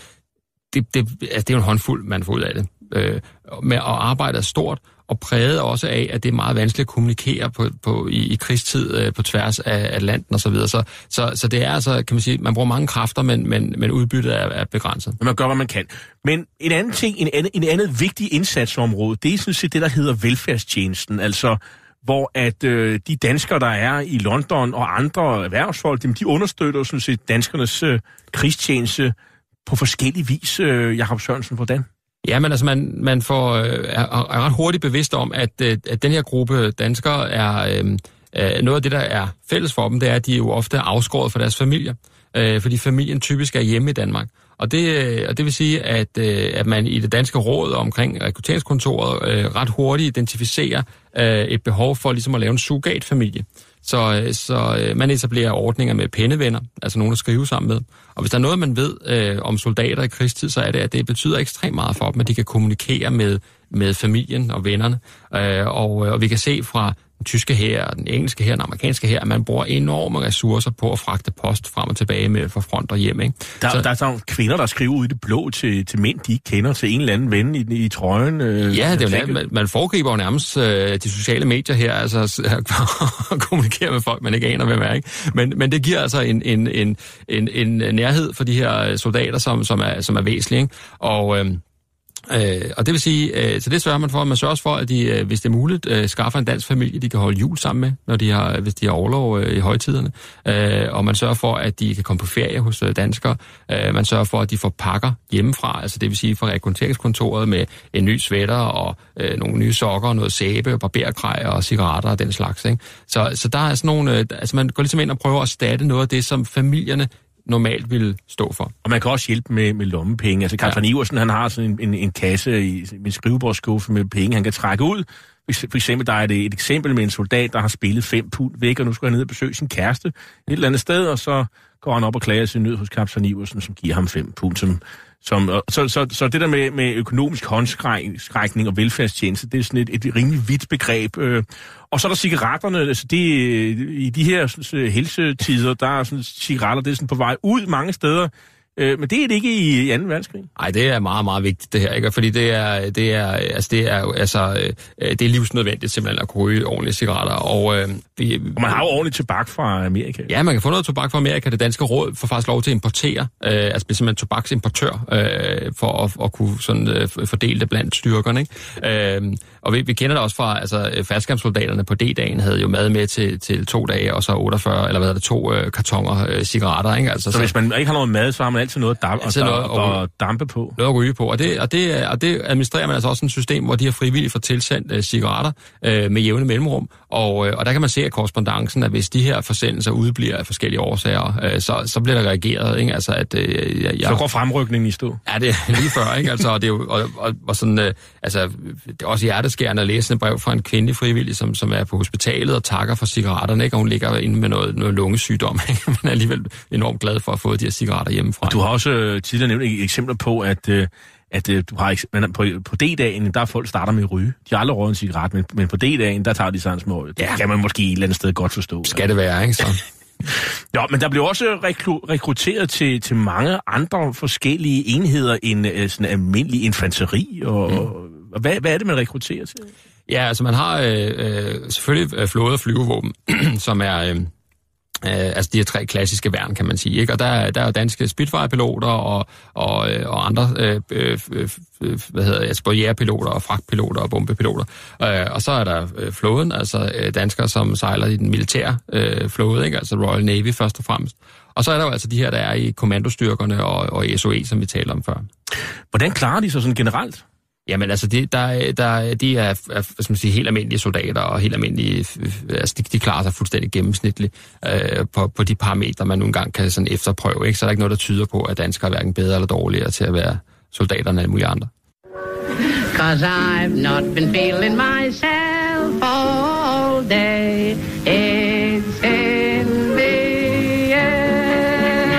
[SPEAKER 4] det, det, altså, det er jo en håndfuld, man får ud af det. Øh, med at arbejde er stort, og præget også af, at det er meget vanskeligt at kommunikere på, på, i, i krigstid øh, på tværs af Atlanten osv. Så, videre. så, så, så det er altså, kan man sige, man bruger mange kræfter, men, men, men udbyttet er, er begrænset.
[SPEAKER 3] Men man gør, hvad man kan. Men en anden ting, en anden, en anden vigtig indsatsområde, det er sådan set det, der hedder velfærdstjenesten. Altså, hvor at øh, de danskere, der er i London og andre erhvervsfolk, dem, de understøtter sådan set danskernes øh, krigstjeneste på forskellige vis. Øh, Jakob Sørensen, hvordan?
[SPEAKER 4] Ja, men altså man, man får, øh, er, er ret hurtigt bevidst om, at, øh, at den her gruppe danskere er... Øh, øh, noget af det, der er fælles for dem, det er, at de er jo ofte er afskåret fra deres familie, øh, fordi familien typisk er hjemme i Danmark. Og det, øh, og det vil sige, at, øh, at man i det danske råd omkring rekrutteringskontoret øh, ret hurtigt identificerer øh, et behov for ligesom at lave en surrogatfamilie. Så, øh, så øh, man etablerer ordninger med pennevenner, altså nogen at skrive sammen med. Og hvis der er noget, man ved øh, om soldater i krigstid, så er det, at det betyder ekstremt meget for dem, at de kan kommunikere med, med familien og vennerne. Øh, og, øh, og vi kan se fra den tyske her, den engelske her, den amerikanske her, at man bruger enorme ressourcer på at fragte post frem og tilbage med fra front og hjem. Ikke?
[SPEAKER 3] Der, så, der er sådan kvinder, der skriver ud i det blå til, til mænd, de ikke kender, til en eller anden ven i, i trøjen.
[SPEAKER 4] Øh, ja, det er jo man, man foregriber jo nærmest øh, de sociale medier her, altså at kommunikere med folk, man ikke aner, hvem er. Ikke? Men, men det giver altså en, en, en, en, en nærhed for de her soldater, som, som, er, som er væsentlige. Ikke? Og... Øh, Øh, og det vil sige, øh, så det sørger man for, at man sørger for, at de, øh, hvis det er muligt, øh, skaffer en dansk familie, de kan holde jul sammen med, når de har, hvis de har overlov øh, i højtiderne. Øh, og man sørger for, at de kan komme på ferie hos øh, danskere. Øh, man sørger for, at de får pakker hjemmefra, altså det vil sige fra rekrutteringskontoret med en ny sweater og øh, nogle nye sokker, noget sæbe, barberkrej og cigaretter og den slags. Ikke? Så, så der er sådan nogle, øh, altså man går ligesom ind og prøver at erstatte noget af det, som familierne normalt ville stå for.
[SPEAKER 3] Og man kan også hjælpe med, med lommepenge. Altså, Carl ja. Iversen, han har sådan en, en, en kasse i en skrivebordsskuffe med penge, han kan trække ud. For eksempel, der er det et eksempel med en soldat, der har spillet fem pund væk, og nu skal han ned og besøge sin kæreste et eller andet sted, og så går han op og klager sin nød hos kaptajn Iversen, som giver ham fem pund, som som, så, så, så det der med, med økonomisk håndskrækning og velfærdstjeneste, det er sådan et, et rimelig vidt begreb. Øh. Og så er der cigaretterne. Altså det, øh, I de her sådan, øh, helsetider, der er sådan, cigaretter det er sådan på vej ud mange steder. Øh, men det er det ikke i 2. verdenskrig.
[SPEAKER 4] Nej, det er meget, meget vigtigt det her, ikke? Fordi det er, det er, altså, det er, altså, øh, det er livsnødvendigt simpelthen at kunne ryge ordentlige cigaretter. Og, øh,
[SPEAKER 3] vi, og man har jo ordentligt tobak fra Amerika.
[SPEAKER 4] Ja, man kan få noget tobak fra Amerika. Det danske råd får faktisk lov til at importere, øh, altså simpelthen tobaksimportør, øh, for at, at kunne sådan, øh, fordele det blandt styrkerne. Ikke? Øh, og vi, vi kender det også fra, altså faldskærmssoldaterne på D-dagen havde jo mad med til, til to dage, og så 48, eller hvad er det, to øh, kartonger øh, cigaretter. Ikke? Altså,
[SPEAKER 3] så, så, hvis man ikke har noget mad, så har man altid noget at, dampe, altid noget at, at dampe på?
[SPEAKER 4] Noget at ryge på, og det, og, det, og det administrerer man altså også en system, hvor de har frivilligt får tilsendt øh, cigaretter øh, med jævne mellemrum, og, øh, og der kan man se af korrespondancen, at hvis de her forsendelser udbliver af forskellige årsager, øh, så, så bliver der reageret. Ikke? Altså, at, øh,
[SPEAKER 3] jeg, så går fremrykningen i stå?
[SPEAKER 4] Ja, det er lige før. Ikke? Altså, og det er jo, og, og, og sådan, øh, altså, det er også hjerteskærende at læse en brev fra en kvindelig frivillig, som, som er på hospitalet og takker for cigaretterne, ikke? og hun ligger inde med noget, noget lungesygdom, ikke? men er alligevel enormt glad for at få de her cigaretter hjemmefra.
[SPEAKER 3] Du har også øh, tidligere nævnt eksempler på, at, øh, at øh, du har, men på, på D-dagen, der er folk starter med at ryge. De har aldrig røget en cigaret, men, men på D-dagen, der tager de sådan små. Det ja. kan man måske et eller andet sted godt forstå.
[SPEAKER 4] Skal det være, ikke så?
[SPEAKER 3] Ja, men der blev også rekru- rekrutteret til, til mange andre forskellige enheder end uh, sådan almindelig infanteri. Og, mm. og hvad, hvad er det, man rekrutterer til?
[SPEAKER 4] Ja, altså man har øh, øh, selvfølgelig flåde og flyvevåben, som er... Øh, Øh, altså de her tre klassiske værn, kan man sige. Ikke? Og der, der er jo danske Spitfire-piloter og, og, øh, og andre øh, øh, øh, øh hvad hedder, altså både jægerpiloter og fragtpiloter og bombepiloter. Øh, og så er der øh, flåden, altså øh, danskere, som sejler i den militære øh, flåde, ikke? altså Royal Navy først og fremmest. Og så er der jo altså de her, der er i kommandostyrkerne og, og SOE, som vi talte om før.
[SPEAKER 3] Hvordan klarer de sig sådan generelt?
[SPEAKER 4] Jamen altså, det, der, der, de er, er hvad skal man sige, helt almindelige soldater, og helt almindelige, altså de, de klarer sig fuldstændig gennemsnitligt øh, på, på de parametre, man nogle gange kan sådan efterprøve. Ikke? Så er der ikke noget, der tyder på, at danskere er hverken bedre eller dårligere til at være soldater end alle mulige andre. Cause I've not been feeling myself all day. It's in the air.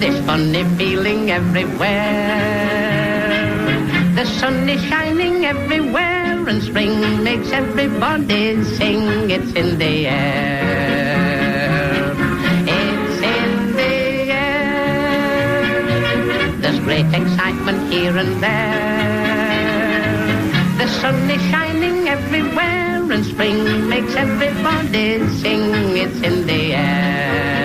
[SPEAKER 4] This funny feeling everywhere. Sun is shining everywhere and spring makes everybody sing. It's in the air. It's in the air. There's great excitement here and there. The sun is shining everywhere and spring makes everybody sing. It's in the air.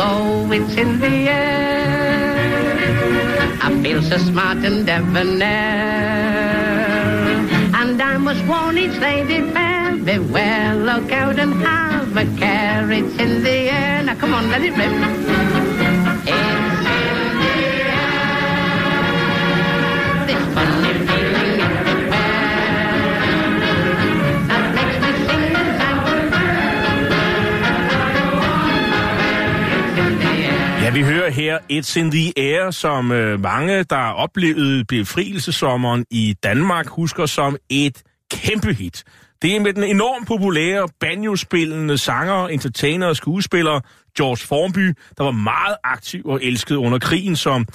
[SPEAKER 4] Go. It's in the air. I feel so smart and debonair. And I must warn each lady fair, beware, look out and have a care. It's in the air. Now come on, let it rip.
[SPEAKER 3] Vi hører her It's in the Air, som øh, mange, der oplevede befrielsessommeren i Danmark, husker som et kæmpe hit. Det er med den enormt populære banjo-spillende sanger, entertainer og skuespiller George Formby, der var meget aktiv og elsket under krigen som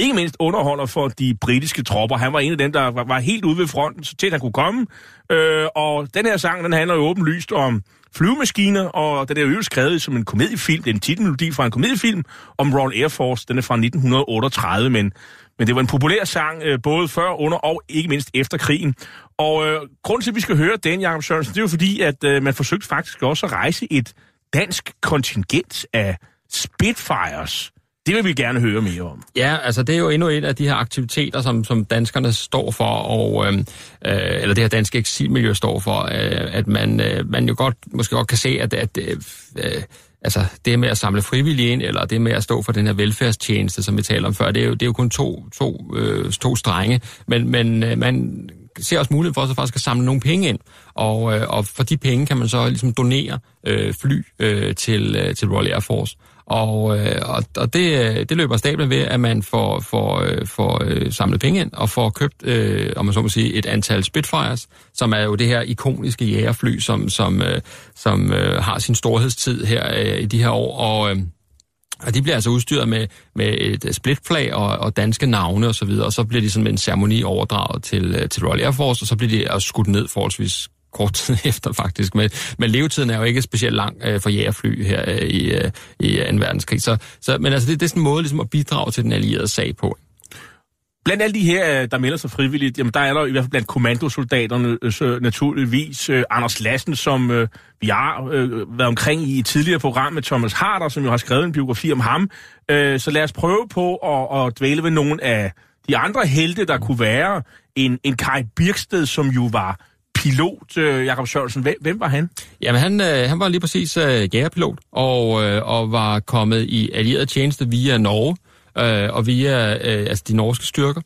[SPEAKER 3] ikke mindst underholder for de britiske tropper. Han var en af dem, der var, var helt ude ved fronten, så tæt han kunne komme. Øh, og den her sang, den handler jo åbenlyst om flyvemaskiner, og den er jo skrevet som en komediefilm. Det er en titelmelodi fra en komediefilm om Royal Air Force. Den er fra 1938, men, men det var en populær sang, øh, både før, under og ikke mindst efter krigen. Og øh, grunden til, at vi skal høre den, Jacob Sørensen, det er jo fordi, at øh, man forsøgte faktisk også at rejse et dansk kontingent af Spitfires. Det vil vi gerne høre mere om.
[SPEAKER 4] Ja, altså det er jo endnu en af de her aktiviteter, som, som danskerne står for, og, øhm, øh, eller det her danske eksilmiljø står for, øh, at man, øh, man jo godt, måske godt kan se, at, at øh, øh altså det med at samle frivillige ind, eller det med at stå for den her velfærdstjeneste, som vi talte om før, det er jo, det er jo kun to, to, øh, to strenge, men, men øh, man ser også mulighed for, at faktisk at samle nogle penge ind, og, øh, og for de penge kan man så ligesom donere øh, fly øh, til, øh, til Royal Air Force. Og, øh, og, og det, øh, det løber stablen ved, at man får, får, øh, får øh, samlet penge ind og får købt, øh, om man så må sige, et antal Spitfires, som er jo det her ikoniske jægerfly, som, som, øh, som øh, har sin storhedstid her øh, i de her år. Og, øh, og de bliver altså udstyret med, med et øh, splitflag og, og danske navne osv., og, så videre, og så bliver de sådan med en ceremoni overdraget til, øh, til Royal Air Force, og så bliver de også skudt ned forholdsvis kort tid efter faktisk. Men, men levetiden er jo ikke specielt lang øh, for jægerfly her øh, i, øh, i 2. verdenskrig. Så, så, men altså, det, det er sådan en måde ligesom at bidrage til den allierede sag på.
[SPEAKER 3] Blandt alle de her, øh, der melder sig frivilligt, jamen der er der i hvert fald blandt kommandosoldaterne øh, så naturligvis øh, Anders Lassen, som øh, vi har øh, været omkring i et tidligere program med Thomas Harder, som jo har skrevet en biografi om ham. Øh, så lad os prøve på at, at dvæle ved nogle af de andre helte, der kunne være. En, en Kai Birksted, som jo var pilot, øh, Jakob Sørensen. Hvem, hvem var han?
[SPEAKER 4] Jamen, han, øh, han var lige præcis øh, jægerpilot, og, øh, og var kommet i allieret tjeneste via Norge, øh, og via øh, altså de norske styrker.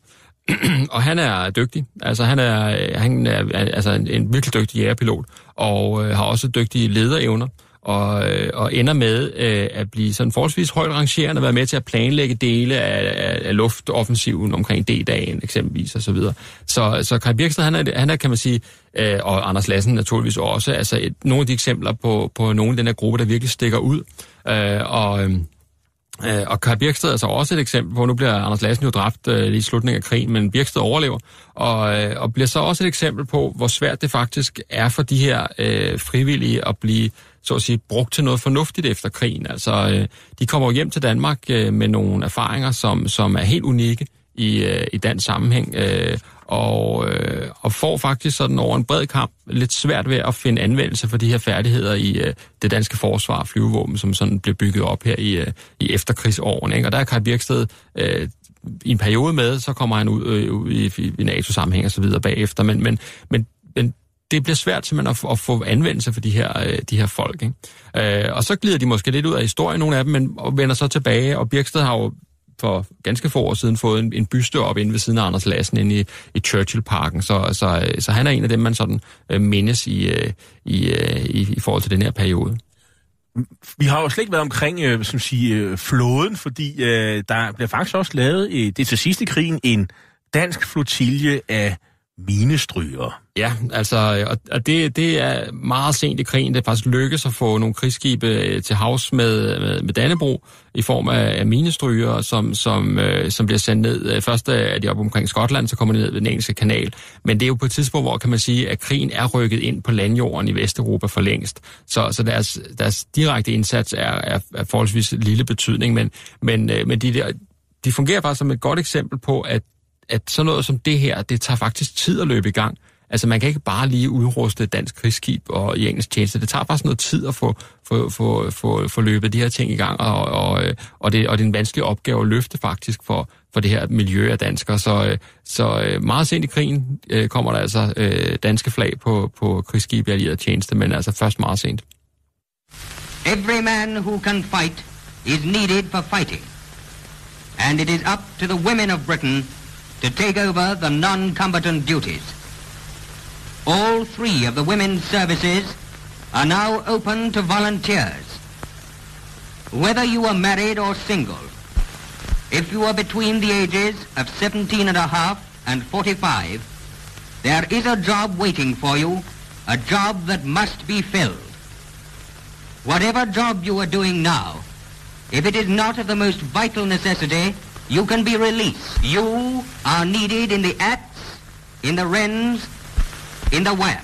[SPEAKER 4] og han er dygtig. Altså, han er, øh, han er altså en, en virkelig dygtig jægerpilot, og øh, har også dygtige lederevner og, øh, og ender med øh, at blive sådan forholdsvis højt rangerende, og være med til at planlægge dele af, af, af luftoffensiven omkring D-dagen eksempelvis osv. Så, videre. så, så Kai Birksted, han er, han er, kan man sige, øh, og Anders Lassen naturligvis også, altså et, nogle af de eksempler på, på nogle af den her gruppe, der virkelig stikker ud. Øh, og... Øh, øh og Kai Birksted er så også et eksempel på, nu bliver Anders Lassen jo dræbt øh, lige i slutningen af krigen, men Birksted overlever, og, øh, og bliver så også et eksempel på, hvor svært det faktisk er for de her øh, frivillige at blive så at sige, brugt til noget fornuftigt efter krigen. Altså, øh, de kommer jo hjem til Danmark øh, med nogle erfaringer, som, som er helt unikke i, øh, i dansk sammenhæng, øh, og, øh, og får faktisk sådan over en bred kamp lidt svært ved at finde anvendelse for de her færdigheder i øh, det danske forsvar og flyvevåben, som sådan blev bygget op her i, øh, i efterkrigsårene. Ikke? Og der er Kai Birksted øh, i en periode med, så kommer han ud, øh, i, i NATO-sammenhæng og så videre bagefter, men, men, men det bliver svært simpelthen at, at få anvendelse for de her, øh, de her folk. Ikke? Øh, og så glider de måske lidt ud af historien, nogle af dem, men og vender så tilbage, og Birksted har jo for ganske få år siden fået en, en byste op inde ved siden af Anders Lassen inde i, i Churchill-parken, så, så, øh, så han er en af dem, man sådan øh, mindes i, øh, i, øh, i, i forhold til den her periode.
[SPEAKER 3] Vi har jo slet ikke været omkring øh, som sige, øh, flåden, fordi øh, der bliver faktisk også lavet, øh, det til sidste krigen, en dansk flotilje af minestryger.
[SPEAKER 4] Ja, altså, og, og det, det er meget sent i krigen. Det er faktisk lykkes at få nogle krigsskibe øh, til havs med, med, med Dannebro i form af, af minestryger, som, som, øh, som bliver sendt ned. Øh, først øh, er de op omkring Skotland, så kommer de ned ved den engelske kanal. Men det er jo på et tidspunkt, hvor kan man sige, at krigen er rykket ind på landjorden i Vesteuropa for længst. Så, så deres, deres direkte indsats er, er, er forholdsvis lille betydning, men, men, øh, men de, der, de fungerer faktisk som et godt eksempel på, at at sådan noget som det her, det tager faktisk tid at løbe i gang. Altså man kan ikke bare lige udruste et dansk krigsskib og i engelsk tjeneste. Det tager faktisk noget tid at få, få, få, få, få løbet de her ting i gang, og, og, øh, og, det, og det er en vanskelig opgave at løfte faktisk for, for det her miljø af danskere. Så, øh, så øh, meget sent i krigen kommer der altså danske flag på, på krigsskib i allieret tjeneste, men altså først meget sent.
[SPEAKER 9] Every man who can fight is needed for fighting. And it is up to the women of Britain to take over the non-combatant duties. All three of the women's services are now open to volunteers. Whether you are married or single, if you are between the ages of 17 and a half and 45, there is a job waiting for you, a job that must be filled. Whatever job you are doing now, if it is not of the most vital necessity, you can be released. You are needed in the acts, in the rens, in the web.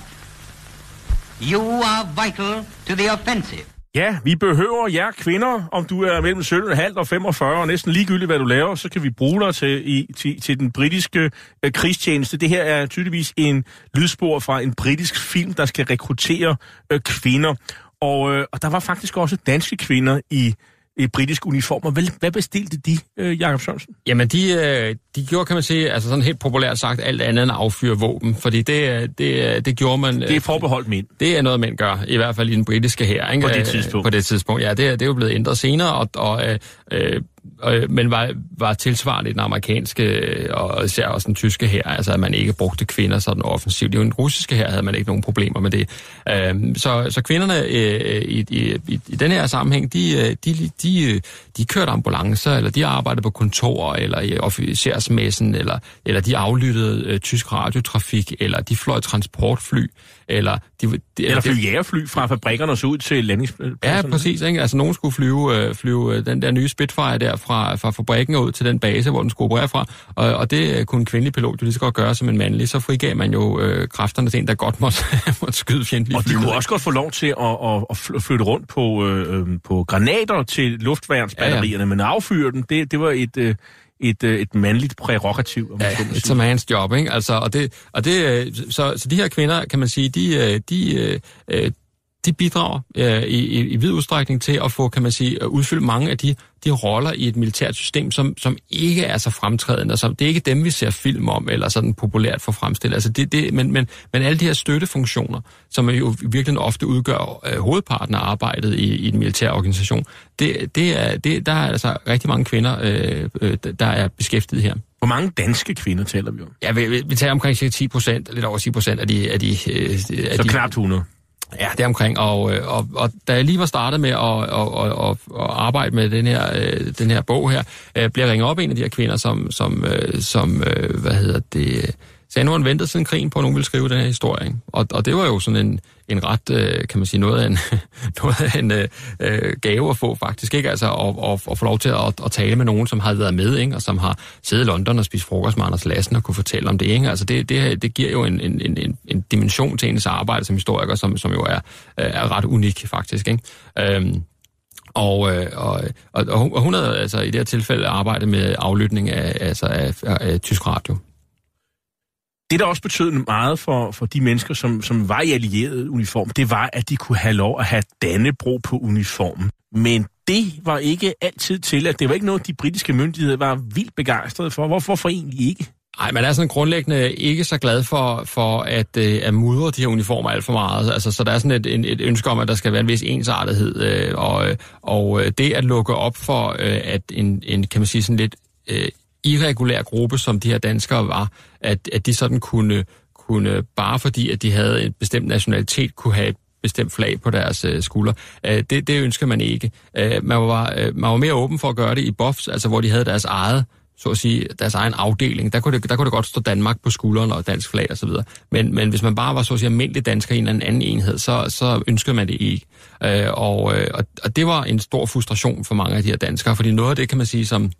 [SPEAKER 9] You are vital to the offensive.
[SPEAKER 3] Ja, vi behøver jer kvinder, om du er mellem 17,5 og 45, og næsten ligegyldigt, hvad du laver, så kan vi bruge dig til, i, til, til den britiske øh, krigstjeneste. Det her er tydeligvis en lydspor fra en britisk film, der skal rekruttere øh, kvinder. Og, øh, og der var faktisk også danske kvinder i i britiske uniformer. Hvad, hvad bestilte de, øh, Jakob Sørensen?
[SPEAKER 4] Jamen, de, øh, de gjorde, kan man sige, altså sådan helt populært sagt, alt andet end at affyre våben, fordi det, øh, det, øh, det gjorde man...
[SPEAKER 3] Det er forbeholdt mænd.
[SPEAKER 4] Det er noget, mænd gør, i hvert fald i den britiske her. Ikke?
[SPEAKER 3] På det tidspunkt.
[SPEAKER 4] På det tidspunkt, ja. Det, det er jo blevet ændret senere, og, og øh, øh, men var, var tilsvarende i den amerikanske øh, og især også den tyske her, altså at man ikke brugte kvinder sådan offensivt. I den russiske her havde man ikke nogen problemer med det. Øh, så, så kvinderne øh, øh, i, i, i, i den her sammenhæng, de, øh, de, de, de kørte ambulancer, eller de arbejdede på kontor, eller i officersmessen, eller, eller de aflyttede øh, tysk radiotrafik, eller de fløj transportfly, eller... De,
[SPEAKER 3] de, eller fly jægerfly fra fabrikkerne og så ud til landingspladsen.
[SPEAKER 4] Ja, præcis. Ikke? Altså, nogen skulle flyve, øh, flyve øh, den der nye Spitfire der fra, fra fabrikken ud til den base, hvor den skulle operere fra, og, og det øh, kunne en kvindelig pilot jo lige så godt gøre som en mandlig. Så frigav man jo øh, kræfterne til en, der godt måtte, måtte skyde fjendtlige
[SPEAKER 3] Og de kunne også godt få lov til at, at, at flytte rundt på, øh, på granater til luftværnsbatterierne, ja, ja. men affyre dem, det, det var et... Øh, et, øh, et mandligt prærogativ.
[SPEAKER 4] Ja, et som hans job, ikke? Altså, og det, og det, øh, så, så de her kvinder, kan man sige, de, øh, de, de bidrager øh, i, i, i vid udstrækning til at få, kan man sige, at udfylde mange af de, de roller i et militært system, som, som ikke er så fremtrædende. Altså, det er ikke dem, vi ser film om, eller sådan populært for fremstillet. Altså, det, det, men, men, men alle de her støttefunktioner, som jo virkelig ofte udgør øh, hovedparten af arbejdet i, i en militær organisation, det, det er, det, der er altså rigtig mange kvinder, øh, øh, der er beskæftiget her.
[SPEAKER 3] Hvor mange danske kvinder taler vi om?
[SPEAKER 4] Ja, vi, vi taler omkring 10 procent, lidt over 10 procent af de... Af de øh,
[SPEAKER 3] af så de, knap 100?
[SPEAKER 4] Ja, det er omkring. Og, øh, og, og da jeg lige var startet med at, og, og, og, og arbejde med den her, øh, den her bog her, øh, blev jeg ringet op en af de her kvinder, som, som, øh, som øh, hvad hedder det, sagde, nu han ventet siden krigen på, at nogen ville skrive den her historie. Ikke? Og, og det var jo sådan en, en ret, øh, kan man sige, noget af en, noget af en øh, øh, gave at få faktisk, ikke? Altså at, at, at få lov til at, at tale med nogen, som har været med, ikke? Og som har siddet i London og spist frokost med Anders Lassen og kunne fortælle om det, ikke? Altså det, det, det giver jo en, en, en, en dimension til ens arbejde som historiker, som, som jo er, øh, er ret unik faktisk, ikke? Øhm, Og, øh, og, og, hun- og hun havde altså i det her tilfælde arbejdet med aflytning af, altså af, af, af tysk radio.
[SPEAKER 3] Det, der også betød meget for, for de mennesker, som, som var i allieret uniform, det var, at de kunne have lov at have Dannebro på uniformen. Men det var ikke altid til, at det var ikke noget, de britiske myndigheder var vildt begejstrede for. Hvorfor, for egentlig ikke?
[SPEAKER 4] Nej, man er sådan altså, grundlæggende ikke så glad for, for at, øh, at mudre de her uniformer alt for meget. Altså, så der er sådan et, en, et ønske om, at der skal være en vis ensartethed. Øh, og, og øh, det at lukke op for, øh, at en, en, kan man sige, sådan lidt øh, irregulær gruppe, som de her danskere var, at, at de sådan kunne, kunne, bare fordi at de havde en bestemt nationalitet, kunne have et bestemt flag på deres øh, skulder. Øh, det, det ønsker man ikke. Øh, man, var, øh, man var mere åben for at gøre det i BOFs, altså hvor de havde deres eget så at sige, deres egen afdeling. Der kunne, det, der kunne det godt stå Danmark på skulderen og dansk flag osv. Men, men hvis man bare var så at sige almindelig dansker i en eller anden enhed, så, så ønskede man det ikke. Øh, og, øh, og, og det var en stor frustration for mange af de her danskere, fordi noget af det kan man sige som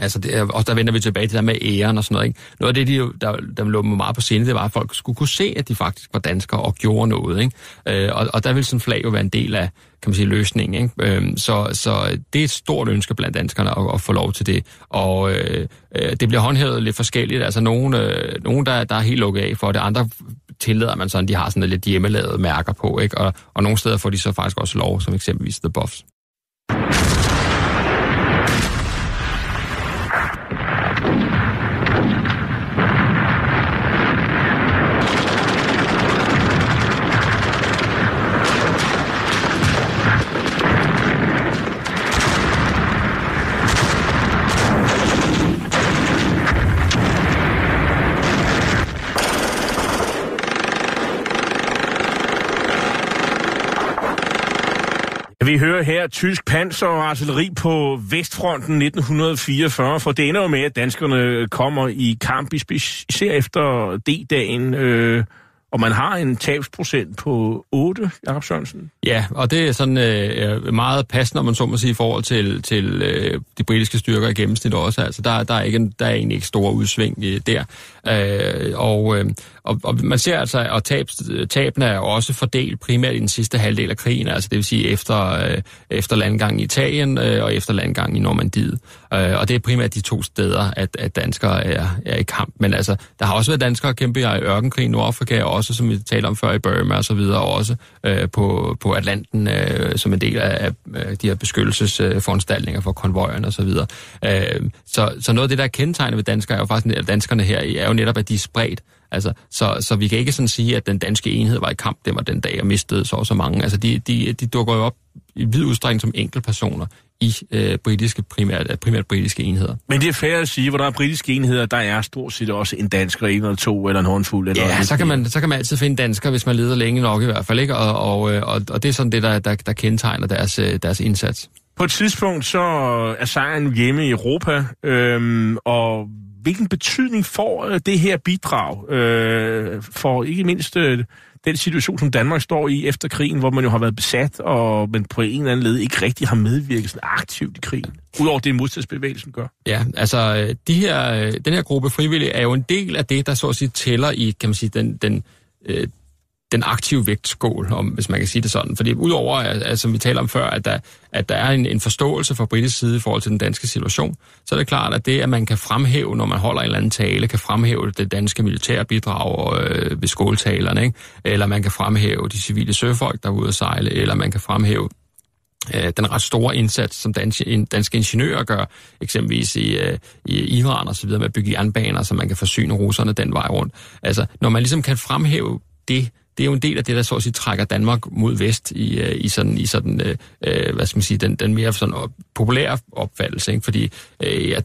[SPEAKER 4] Altså, det er, og der vender vi tilbage til det der med æren og sådan noget. Ikke? Noget af det, de, jo- der, der lå mig meget på scene, det var, at folk skulle kunne se, at de faktisk var danskere og gjorde noget. Ikke? Øh, og, og der vil sådan flag jo være en del af kan man sige, løsningen. Ikke? Øh, så, så det er et stort ønske blandt danskerne at, at få lov til det. Og øh, øh, det bliver håndhævet lidt forskelligt. Altså, nogen, øh, nogen der, der er helt lukket af for det, andre tillader man sådan, de har sådan lidt hjemmelavede mærker på. Ikke? Og, og nogle steder får de så faktisk også lov, som eksempelvis The Buffs.
[SPEAKER 3] Vi hører her tysk panser og artilleri på Vestfronten 1944, for det ender jo med, at danskerne kommer i kamp, især efter D-dagen, øh, og man har en tabsprocent på 8, Jakob Sørensen.
[SPEAKER 4] Ja, og det er sådan øh, meget passende, om man så må sige, i forhold til, til øh, de britiske styrker i gennemsnit også. Altså, der, der, er ikke, en- der er egentlig ikke store udsving øh, der. Øh, og, øh, og, og man ser altså, at tab, tabene er også fordelt primært i den sidste halvdel af krigen, altså det vil sige efter, øh, efter landgangen i Italien øh, og efter landgangen i Normandiet. Øh, og det er primært de to steder, at, at danskere er, er i kamp. Men altså, der har også været danskere kæmpe i ørkenkrigen i Nordafrika, og også, som vi talte om før, i Burma og så videre, og også øh, på, på Atlanten øh, som en del af, af de her beskyttelsesforanstaltninger for konvojerne og så videre. Øh, så, så noget af det, der er kendetegnet ved danskere, er jo faktisk, at danskerne her er jo netop, at de er spredt. Altså, så, så vi kan ikke sådan sige, at den danske enhed var i kamp, den var den dag, og mistede så og så mange. Altså, de, de, de dukker jo op i vid udstrækning som enkeltpersoner i øh, britiske, primært, øh, primært britiske enheder.
[SPEAKER 3] Men det er fair at sige, hvor der er britiske enheder, der er stort set også en dansker, en eller to, eller en håndfuld. Eller
[SPEAKER 4] Ja, så kan, man, så kan man altid finde danskere, hvis man leder længe nok i hvert fald, ikke? Og, og, øh, og, og det er sådan det, der, der, der kendetegner deres, øh, deres indsats.
[SPEAKER 3] På et tidspunkt så er sejren hjemme i Europa, øhm, og hvilken betydning får det her bidrag øh, for ikke mindst øh, den situation, som Danmark står i efter krigen, hvor man jo har været besat, og men på en eller anden led ikke rigtig har medvirket sådan aktivt i krigen, udover det modstandsbevægelsen gør.
[SPEAKER 4] Ja, altså øh, de her, øh, den her gruppe frivillige er jo en del af det, der så at sige tæller i, kan man sige, den, den, øh, den aktive vægtskål, om, hvis man kan sige det sådan. Fordi udover, at, at, som vi taler om før, at der, at der er en, en forståelse fra britisk side i forhold til den danske situation, så er det klart, at det, at man kan fremhæve, når man holder en eller anden tale, kan fremhæve det danske militære bidrag øh, ved skåltalerne, ikke? eller man kan fremhæve de civile søfolk, der er ude at sejle, eller man kan fremhæve øh, den ret store indsats, som danske, danske ingeniører gør, eksempelvis i, øh, i Iran og så videre med at bygge jernbaner, så man kan forsyne russerne den vej rundt. Altså, når man ligesom kan fremhæve det, det er jo en del af det, der så at sige trækker Danmark mod vest i, øh, i sådan, i sådan øh, øh hvad skal man sige, den, den mere sådan op, populære opfattelse, ikke? fordi øh, jeg,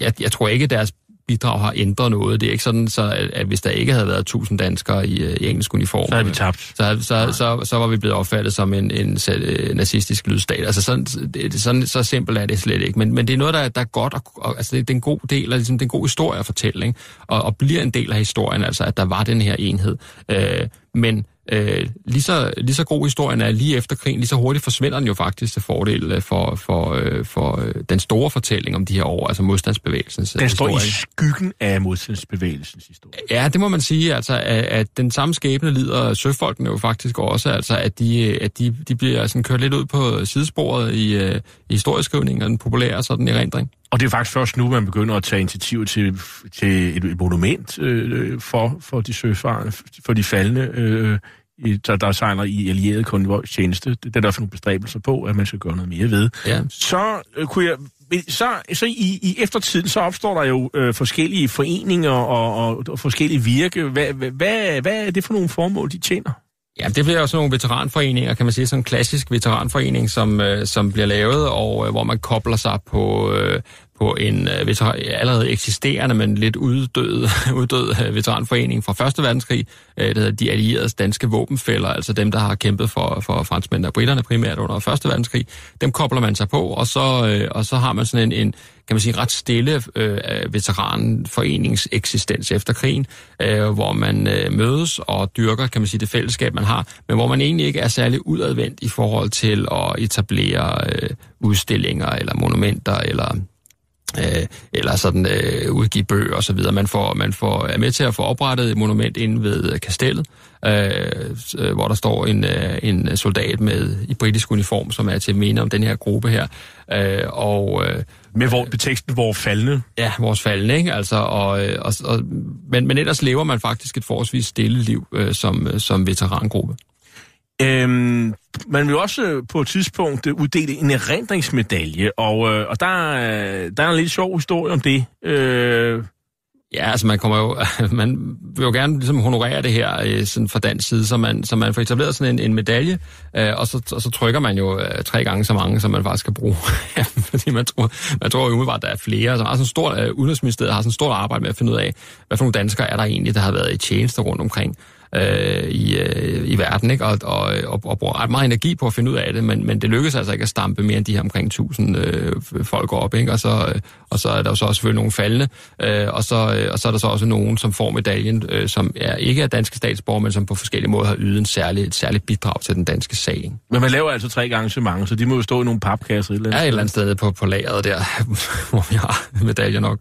[SPEAKER 4] jeg, jeg tror ikke, deres bidrag har ændret noget. Det er ikke sådan, så, at, at hvis der ikke havde været 1000 danskere i, øh, i engelsk uniform,
[SPEAKER 3] Så havde vi tabt.
[SPEAKER 4] så, så, så, så var vi blevet opfattet som en, en øh, nazistisk lydstat. Altså sådan, det, sådan, så simpelt er det slet ikke. Men, men det er noget, der, der er godt, og, og altså det, det er en god del, og ligesom, det er en god historie at fortælle, ikke? Og, og bliver en del af historien, altså at der var den her enhed. Øh, men øh, lige, så, lige så god historien er lige efter krigen, lige så hurtigt forsvinder den jo faktisk til fordel øh, for, for, øh, for øh, den store fortælling om de her år, altså modstandsbevægelsens
[SPEAKER 3] Den står
[SPEAKER 4] historie.
[SPEAKER 3] i skyggen af modstandsbevægelsens historie.
[SPEAKER 4] Ja, det må man sige, altså, at, at den samme skæbne lider søfolkene jo faktisk også, altså, at de, at de, de bliver sådan kørt lidt ud på sidesporet i, øh, i historieskrivningen og den populære sådan erindring.
[SPEAKER 3] Og det er faktisk først nu, man begynder at tage initiativ til, til et, et monument øh, for, for de søfarende, for de faldende, øh, i, der, der sejler i allieret konvojstjeneste. Det, det er der for nogle bestræbelser på, at man skal gøre noget mere ved.
[SPEAKER 4] Ja.
[SPEAKER 3] Så øh, kunne jeg... Så, så i, i eftertiden, så opstår der jo øh, forskellige foreninger og, og, og forskellige virke. Hvad, hvad, hvad, er det for nogle formål, de tjener?
[SPEAKER 4] Ja, det bliver jo sådan nogle veteranforeninger, kan man sige, sådan en klassisk veteranforening, som, øh, som bliver lavet, og øh, hvor man kobler sig på, øh, på en øh, veteran, allerede eksisterende, men lidt uddød, uddød øh, veteranforening fra Første Verdenskrig, øh, der hedder De Allieredes Danske Våbenfælder, altså dem, der har kæmpet for, for franskmændene og britterne primært under Første Verdenskrig. Dem kobler man sig på, og så, og så har man sådan en, en kan man sige, ret stille øh, veteranforenings eksistens efter krigen, øh, hvor man øh, mødes og dyrker, kan man sige, det fællesskab, man har, men hvor man egentlig ikke er særlig udadvendt i forhold til at etablere øh, udstillinger eller monumenter eller øh, eller sådan øh, udgive bøger og så videre. Man får, man får, er med til at få oprettet et monument inde ved kastellet, øh, øh, hvor der står en, øh, en soldat med i britisk uniform, som er til minde om den her gruppe her. Øh, og øh,
[SPEAKER 3] Med hvor, teksten, hvor faldende.
[SPEAKER 4] Ja, vores faldende, ikke? Altså, og, øh, og, og, men, men ellers lever man faktisk et forholdsvis stille liv øh, som, øh, som veterangruppe.
[SPEAKER 3] Øhm, man vil også øh, på et tidspunkt øh, uddele en erindringsmedalje, og, øh, og der, øh, der er en lidt sjov historie om det. Øh,
[SPEAKER 4] Ja, altså man kommer jo, man vil jo gerne ligesom honorere det her øh, sådan fra dansk side, så man, så man får etableret sådan en, en medalje, øh, og, så, og så trykker man jo øh, tre gange så mange, som man faktisk skal bruge. Fordi man tror, man tror jo umiddelbart, at der er flere. Så har sådan stort, øh, Udenrigsministeriet har sådan et stort arbejde med at finde ud af, hvad for nogle danskere er der egentlig, der har været i tjeneste rundt omkring øh, i, øh, i verden, ikke? Og, og, og, og bruger ret meget energi på at finde ud af det, men, men det lykkes altså ikke at stampe mere end de her omkring 1000 øh, folk op, ikke? Og så, øh, og så er der jo så også selvfølgelig nogle faldende, øh, og, så, øh, og så er der så også nogen, som får medaljen, øh, som er, ikke er danske statsborger, men som på forskellige måder har ydet en særlig, et særligt bidrag til den danske sag. ikke?
[SPEAKER 3] men man laver altså tre gange så mange, så de må jo stå i nogle papkasser et eller andet.
[SPEAKER 4] er et eller andet sted på, på lageret der, hvor vi har medaljer nok.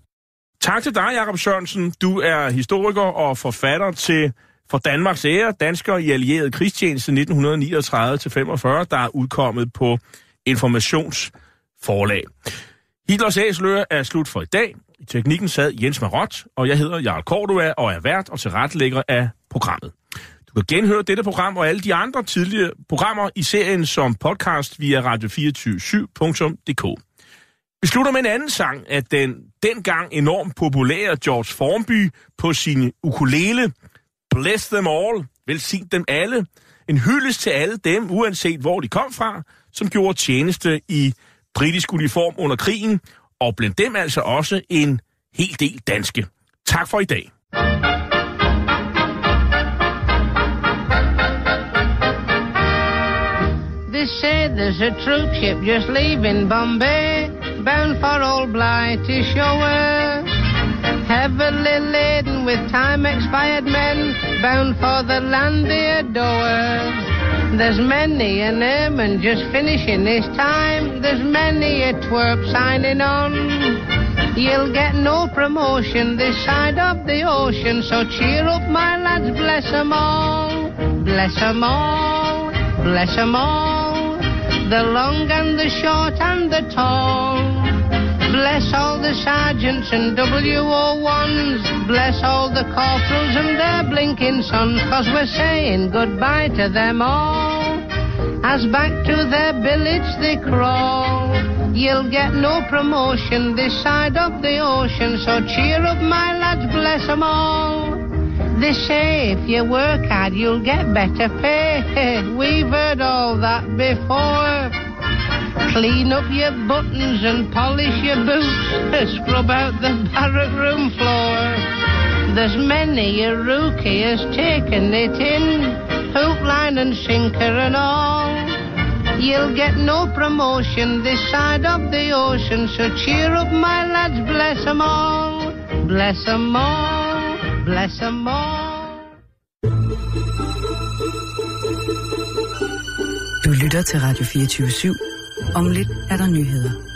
[SPEAKER 3] Tak til dig, Jakob Sørensen. Du er historiker og forfatter til for Danmarks ære, danskere i allieret krigstjeneste 1939-45, der er udkommet på Informationsforlag. Hitlers æsler er slut for i dag. I teknikken sad Jens Marot, og jeg hedder Jarl Kordua og er vært og tilrettelægger af programmet. Du kan genhøre dette program og alle de andre tidligere programmer i serien som podcast via radio247.dk. Vi slutter med en anden sang af den dengang enormt populære George Formby på sin ukulele. Bless them all. Velsign dem alle. En hyldest til alle dem, uanset hvor de kom fra, som gjorde tjeneste i britisk uniform under krigen, og blandt dem altså også en hel del danske. Tak for i dag.
[SPEAKER 10] They say there's a troop ship just leaving Bombay, bound for old Blighty Shower. Heavily laden with time expired men, bound for the land they adore. There's many an airman just finishing his time, there's many a twerp signing on. You'll get no promotion this side of the ocean, so cheer up, my lads, bless 'em all. Bless 'em all, bless 'em all. The long and the short and the tall. Bless all the sergeants and WO1s. Bless all the corporals and their blinking sons, cause we're saying goodbye to them all. As back to their billets they crawl. You'll get no promotion this side of the ocean, so cheer up, my lads, bless 'em all. They say if you work hard, you'll get better pay. We've heard all that before. Clean up your buttons and polish your boots. Scrub out the barrack room floor. There's many a rookie has taken it in, hook, line and sinker and all. You'll get no promotion this side of the ocean, so cheer up, my lads, bless 'em all. Bless 'em all, bless 'em all.
[SPEAKER 1] Du lytter til Radio 24 /7. Om lidt er der nyheder.